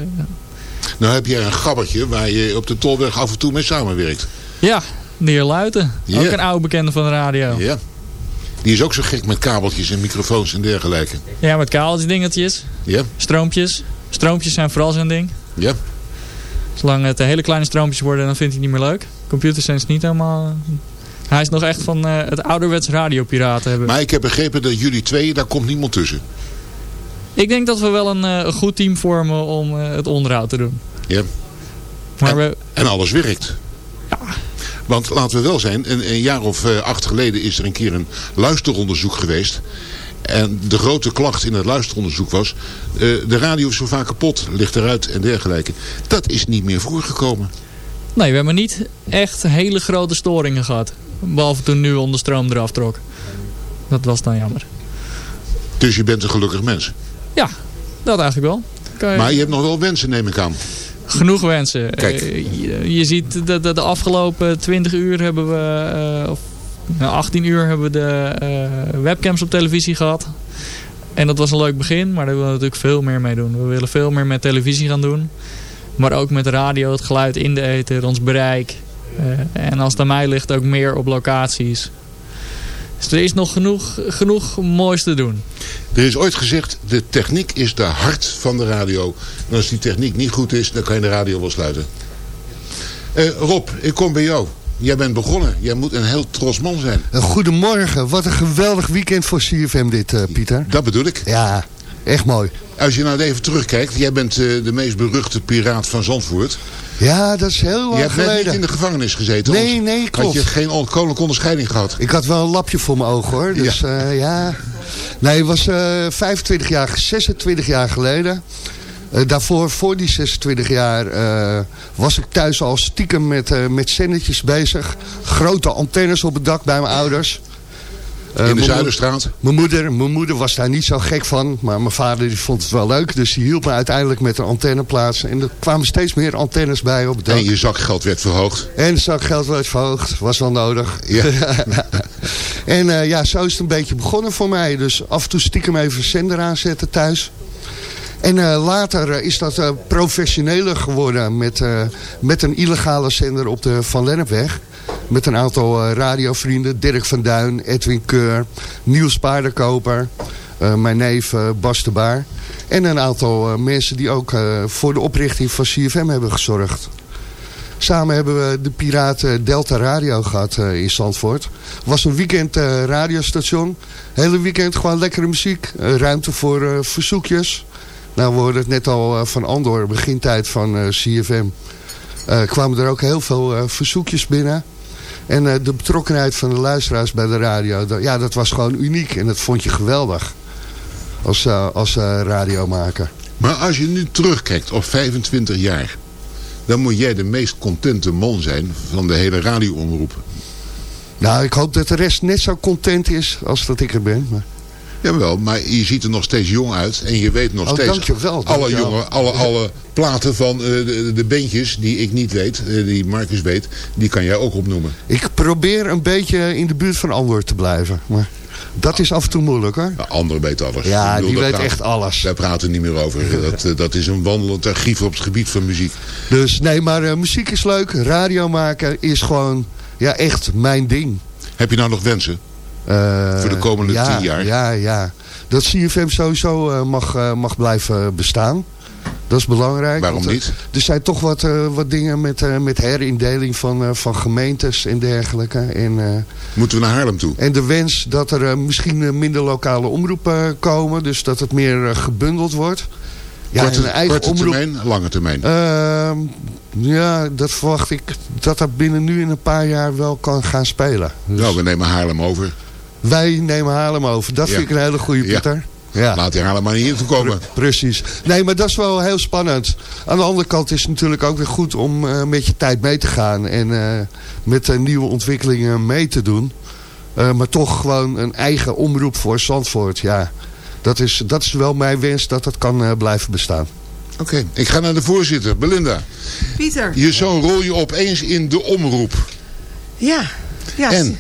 Nou heb je een gabbertje waar je op de Tolweg af en toe mee samenwerkt. Ja, de heer Luiten. Ook een oude bekende van de radio. Ja. Die is ook zo gek met kabeltjes en microfoons en dergelijke. Ja, met kabeltjes, dingetjes. Ja? Stroompjes. Stroompjes zijn vooral zijn ding. Ja. Zolang het eh, hele kleine stroompjes worden, dan vindt hij het niet meer leuk. Computers zijn het niet helemaal... eh, Hij is nog echt van eh, het ouderwets radiopiraten hebben. Maar ik heb begrepen dat jullie twee, daar komt niemand tussen. Ik denk dat we wel een, goed team vormen om het onderhoud te doen. Ja. Maar en, we, en alles werkt. Want laten we wel zijn, een, een jaar of eh, acht geleden is er een keer een luisteronderzoek geweest. En de grote klacht in het luisteronderzoek was... eh, de radio is zo vaak kapot, ligt eruit en dergelijke. Dat is niet meer voorgekomen. nee, we hebben niet echt hele grote storingen gehad. Behalve toen nu onder stroom eraf trok. Dat was dan jammer. Dus je bent een gelukkig mens. Ja, dat eigenlijk wel. Je- Maar je hebt nog wel wensen, neem ik aan. Genoeg wensen. Kijk. Eh, je, je ziet dat de, de afgelopen 20 uur hebben we, eh, of nou, 18 uur hebben we de eh, webcams op televisie gehad. En dat was een leuk begin, maar daar willen we natuurlijk veel meer mee doen. We willen veel meer met televisie gaan doen. Maar ook met radio, het geluid in de ether, ons bereik. En als het aan mij ligt ook meer op locaties. Dus er is nog genoeg, genoeg moois te doen. Er is ooit gezegd, de techniek is de hart van de radio. En als die techniek niet goed is, dan kan je de radio wel sluiten. Eh, Rob, ik kom bij jou. Jij bent begonnen. Jij moet een heel trots man zijn. Een Goedemorgen, wat een geweldig weekend voor CFM dit, eh, Pieter. Dat bedoel ik. Ja, echt mooi. Als je nou even terugkijkt. Jij bent eh, de meest beruchte piraat van Zandvoort. Ja, dat is heel lang je hebt net niet in de gevangenis gezeten. Nee, nee, Had klopt. je geen on- koninklijke onderscheiding gehad. Ik had wel een lapje voor mijn ogen hoor. Dus ja. ja. Nee, het was eh 25 jaar, 26 jaar geleden. Eh, daarvoor, voor die 26 jaar, eh, was ik thuis al stiekem met, eh, met zendertjes bezig. Grote antennes op het dak bij mijn ouders. Eh, In de Zuiderstraat. Mijn moeder, mijn moeder was daar niet zo gek van. Maar mijn vader die vond het wel leuk. Dus die hielp me uiteindelijk met een antenne plaatsen. En er kwamen steeds meer antennes bij op het dak. En je zakgeld werd verhoogd. En zakgeld werd verhoogd. Was wel nodig. [LAUGHS] en eh, ja, zo is het een beetje begonnen voor mij. Dus af en toe stiekem even een zender aanzetten thuis. En eh, later is dat professioneler geworden met, met een illegale zender op de Van Lennepweg. Met een aantal eh, radiovrienden. Dirk van Duin, Edwin Keur, Niels Paardenkoper, eh, mijn neef eh, Bas de Baar. En een aantal mensen die ook voor de oprichting van CFM hebben gezorgd. Samen hebben we de Piraten Delta Radio gehad eh, in Zandvoort. was een weekend eh, radiostation. Hele weekend gewoon lekkere muziek. ruimte voor verzoekjes. Nou, we hoorden het net al van Andor, begintijd van CFM. kwamen er ook heel veel verzoekjes binnen. En eh, de betrokkenheid van de luisteraars bij de radio, dat, ja, dat was gewoon uniek. En dat vond je geweldig als, eh, als eh, radiomaker. Maar als je nu terugkijkt op 25 jaar... dan moet jij de meest contente man zijn van de hele radioomroep. Nou, ik hoop dat de rest net zo content is als dat ik er ben. Maar... Jawel, maar je ziet er nog steeds jong uit. En je weet nog Oh, steeds dankjewel, alle, dankjewel. jongen, alle, alle platen van eh, de, de bandjes die ik niet weet, eh, die Marcus weet, die kan jij ook opnoemen. Ik probeer een beetje in de buurt van Andor te blijven. Maar dat is af en toe moeilijk hoor. De andere weet alles. Ja, bedoel, die weet echt alles. Daar praten niet meer over. [LAUGHS] Dat, eh, dat is een wandelend archief op het gebied van muziek. Dus nee, maar muziek is leuk. Radio maken is gewoon ja, echt mijn ding. Heb je nou nog wensen? Eh, Voor de komende ja, tien jaar? Ja, ja. Dat CFM sowieso eh, mag, eh, mag blijven bestaan. Dat is belangrijk. Waarom niet? Er zijn toch wat, wat dingen met, met herindeling van, van gemeentes en dergelijke. En, Moeten we naar Haarlem toe? en de wens dat er misschien minder lokale omroepen komen. Dus dat het meer gebundeld wordt. korte een eigen korte omroep. termijn, lange termijn. Ehm, ja, dat verwacht ik dat dat binnen nu in een paar jaar wel kan gaan spelen. Dus Nou, we nemen Haarlem over. Wij nemen Haarlem over. Dat Ja. vind ik een hele goede. Pieter. Ja. Laat die Haarlem maar niet hier toe komen. Precies. Nee, maar dat is wel heel spannend. Aan de andere kant is het natuurlijk ook weer goed om eh, met je tijd mee te gaan. En eh, met eh, nieuwe ontwikkelingen mee te doen. Eh, maar toch gewoon een eigen omroep voor Zandvoort. Ja, dat is, dat is wel mijn wens dat dat kan eh, blijven bestaan. Oké, ik ga naar de voorzitter. Belinda, Pieter. je zoon rol je opeens in de omroep. Ja. ja En?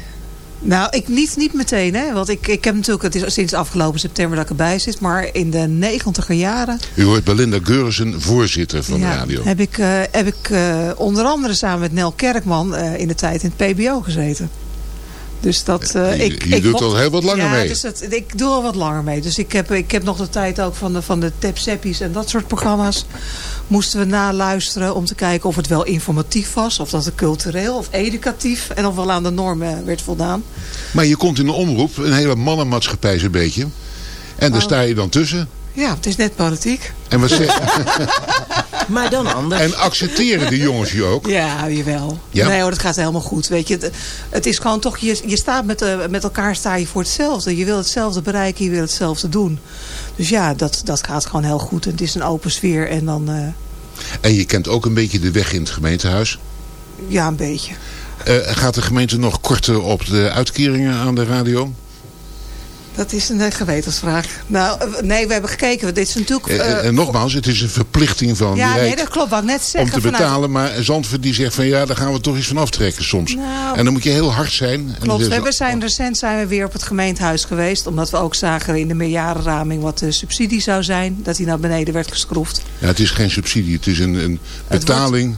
Nou, ik niet, niet meteen, hè. Want ik, ik heb natuurlijk, het is sinds afgelopen september dat ik erbij zit. Maar in de negentiger jaren U hoort Belinda Geurzen, voorzitter van de ja, radio. heb ik, eh, heb ik eh, onder andere samen met Nel Kerkman eh, in de tijd in het PBO gezeten. Dus dat, eh, Je- ik, je ik doet al heel wat langer ja, mee. Dus dat, ik doe al wat langer mee. Dus ik heb, ik heb nog de tijd ook van de, van de Tepseppies en dat soort programma's. Moesten we naluisteren om te kijken of het wel informatief was. Of dat het cultureel of educatief. En of wel aan de normen werd voldaan. Maar je komt in een omroep, een hele mannenmaatschappij zo'n beetje. En daar Oh. sta je dan tussen. Ja, het is net politiek. En wat zeg, [LAUGHS] Maar dan anders. En accepteren de jongens je ook? Ja, jawel. Ja? Nee hoor, dat gaat helemaal goed. Weet je, het, het is gewoon toch, je, je staat met, eh, met elkaar sta je voor hetzelfde. Je wil hetzelfde bereiken, je wil hetzelfde doen. Dus ja, dat, dat gaat gewoon heel goed. En het is een open sfeer en dan, eh, En je kent ook een beetje de weg in het gemeentehuis. ja, een beetje. Eh, gaat de gemeente nog korter op de uitkeringen aan de radio? Dat is een eh, gewetensvraag. Nou, eh, nee, we hebben gekeken. Dit is natuurlijk... Eh, eh, en nogmaals, het is een verplichting van ja, nee, dat klopt. Wat ik net om zeggen. te vanuit- betalen. Maar Zandvoort die zegt van ja, daar gaan we toch iets van aftrekken soms. Nou, en dan moet je heel hard zijn. Klopt. We zijn, recent zijn we weer op het gemeentehuis geweest. Omdat we ook zagen in de meerjarenraming wat de subsidie zou zijn. Dat die naar beneden werd geschroefd. ja, het is geen subsidie, het is een, een betaling.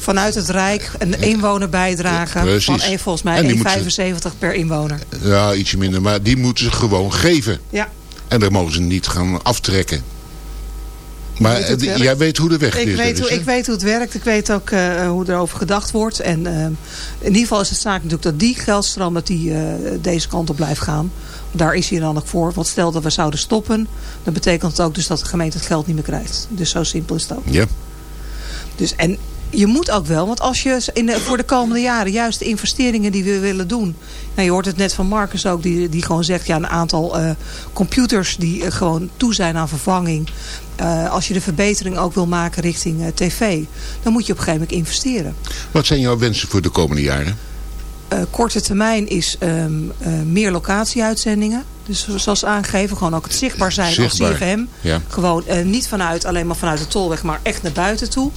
Vanuit het Rijk een inwonerbijdrage Ja, van een, volgens En mij die 1,75 per inwoner. Ja, ietsje minder. Maar die moeten ze gewoon geven. Ja. En dan mogen ze niet gaan aftrekken. Maar weet eh, jij weet hoe de weg ik is. weet, hoe, ik weet hoe het werkt. Ik weet ook eh, hoe erover gedacht wordt. En eh, in ieder geval is het zaak natuurlijk dat die geldstroom dat die, eh, deze kant op blijft gaan. Daar is hij dan ook voor. Want stel dat we zouden stoppen. Dan betekent het ook dus dat de gemeente het geld niet meer krijgt. Dus zo simpel is het ook. Ja. Dus, en je moet ook wel, want als je in de, voor de komende jaren juist de investeringen die we willen doen. Nou, je hoort het net van Marcus ook, die, die gewoon zegt ja, een aantal eh, computers die eh, gewoon toe zijn aan vervanging. Eh, als je de verbetering ook wil maken richting tv, dan moet je op een gegeven moment investeren. Wat zijn jouw wensen voor de komende jaren? Korte termijn is ehm, eh, meer locatieuitzendingen. Dus zoals aangegeven, gewoon ook het zichtbaar zijn Zichtbaar, als CFM. ja. Gewoon eh, niet vanuit, alleen maar vanuit de tolweg, maar echt naar buiten toe.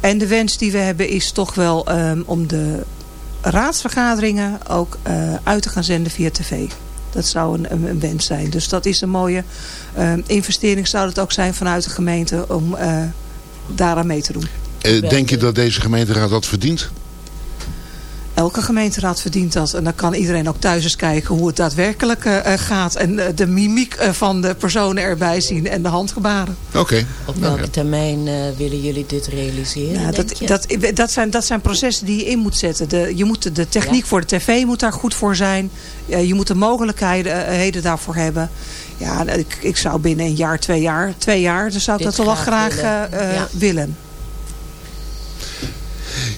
En de wens die we hebben is toch wel ehm, om de raadsvergaderingen ook eh, uit te gaan zenden via tv. Dat zou een, een, wens zijn. Dus dat is een mooie ehm, investering zou het ook zijn vanuit de gemeente om eh, daaraan mee te doen. Eh, denk je dat deze gemeenteraad dat verdient? Elke gemeenteraad verdient dat. En dan kan iedereen ook thuis eens kijken hoe het daadwerkelijk eh, eh, gaat. En eh, de mimiek eh, van de personen erbij zien en de handgebaren. Oké. Op welke termijn eh, willen jullie dit realiseren, denk dat, dat, dat, zijn, dat zijn processen die je in moet zetten. De, je moet de, techniek Ja. voor de tv moet daar goed voor zijn. Eh, je moet de mogelijkheden heden daarvoor hebben. Ja, ik, ik zou binnen een jaar, twee jaar, twee jaar, dan zou ik Dit dat wel wel graag graag willen. Ja. willen.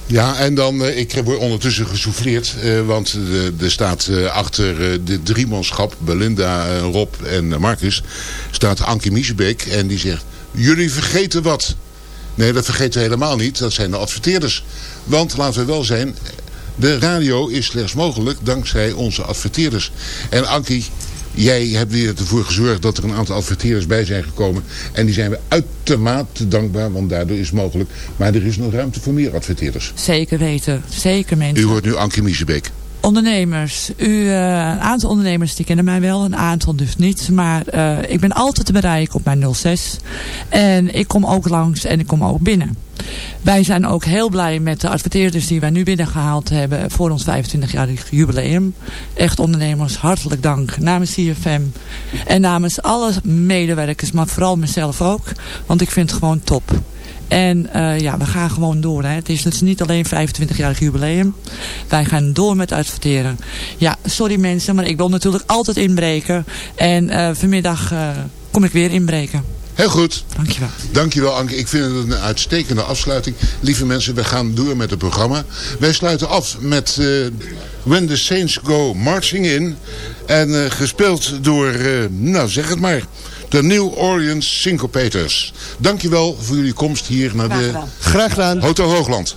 Ja, en dan, eh, ik word ondertussen gesouffleerd, eh, want er staat eh, achter de driemanschap, Belinda, Rob en Marcus, staat Ankie Miesebeek en die zegt, jullie vergeten wat. Nee, dat vergeten we helemaal niet, dat zijn de adverteerders. Want, laten we wel zijn, de radio is slechts mogelijk dankzij onze adverteerders. En Ankie, jij hebt weer ervoor gezorgd dat er een aantal adverteerders bij zijn gekomen. En die zijn we uitermate dankbaar, want daardoor is het mogelijk. Maar er is nog ruimte voor meer adverteerders. Zeker weten, zeker mensen. U hoort nu Ankie Miesebeek. Ondernemers. U, eh, een aantal ondernemers die kennen mij wel, een aantal dus niet. Maar eh, ik ben altijd te bereiken op mijn 06. En ik kom ook langs en ik kom ook binnen. Wij zijn ook heel blij met de adverteerders die wij nu binnengehaald hebben voor ons 25-jarig jubileum. Echt ondernemers, hartelijk dank namens CFM en namens alle medewerkers, maar vooral mezelf ook. Want ik vind het gewoon top. En eh, ja, we gaan gewoon door. Hè. Het is dus niet alleen 25-jarig jubileum. Wij gaan door met adverteren. Ja, sorry mensen, maar ik wil natuurlijk altijd inbreken. En eh, vanmiddag eh, kom ik weer inbreken. Heel goed. Dankjewel. Dankjewel Anke. Ik vind het een uitstekende afsluiting. Lieve mensen, we gaan door met het programma. Wij sluiten af met When the Saints Go Marching In. En gespeeld door, nou zeg het maar, de New Orleans Syncopators. Dankjewel voor jullie komst hier naar de gedaan. Graag gedaan. Hotel Hoogland.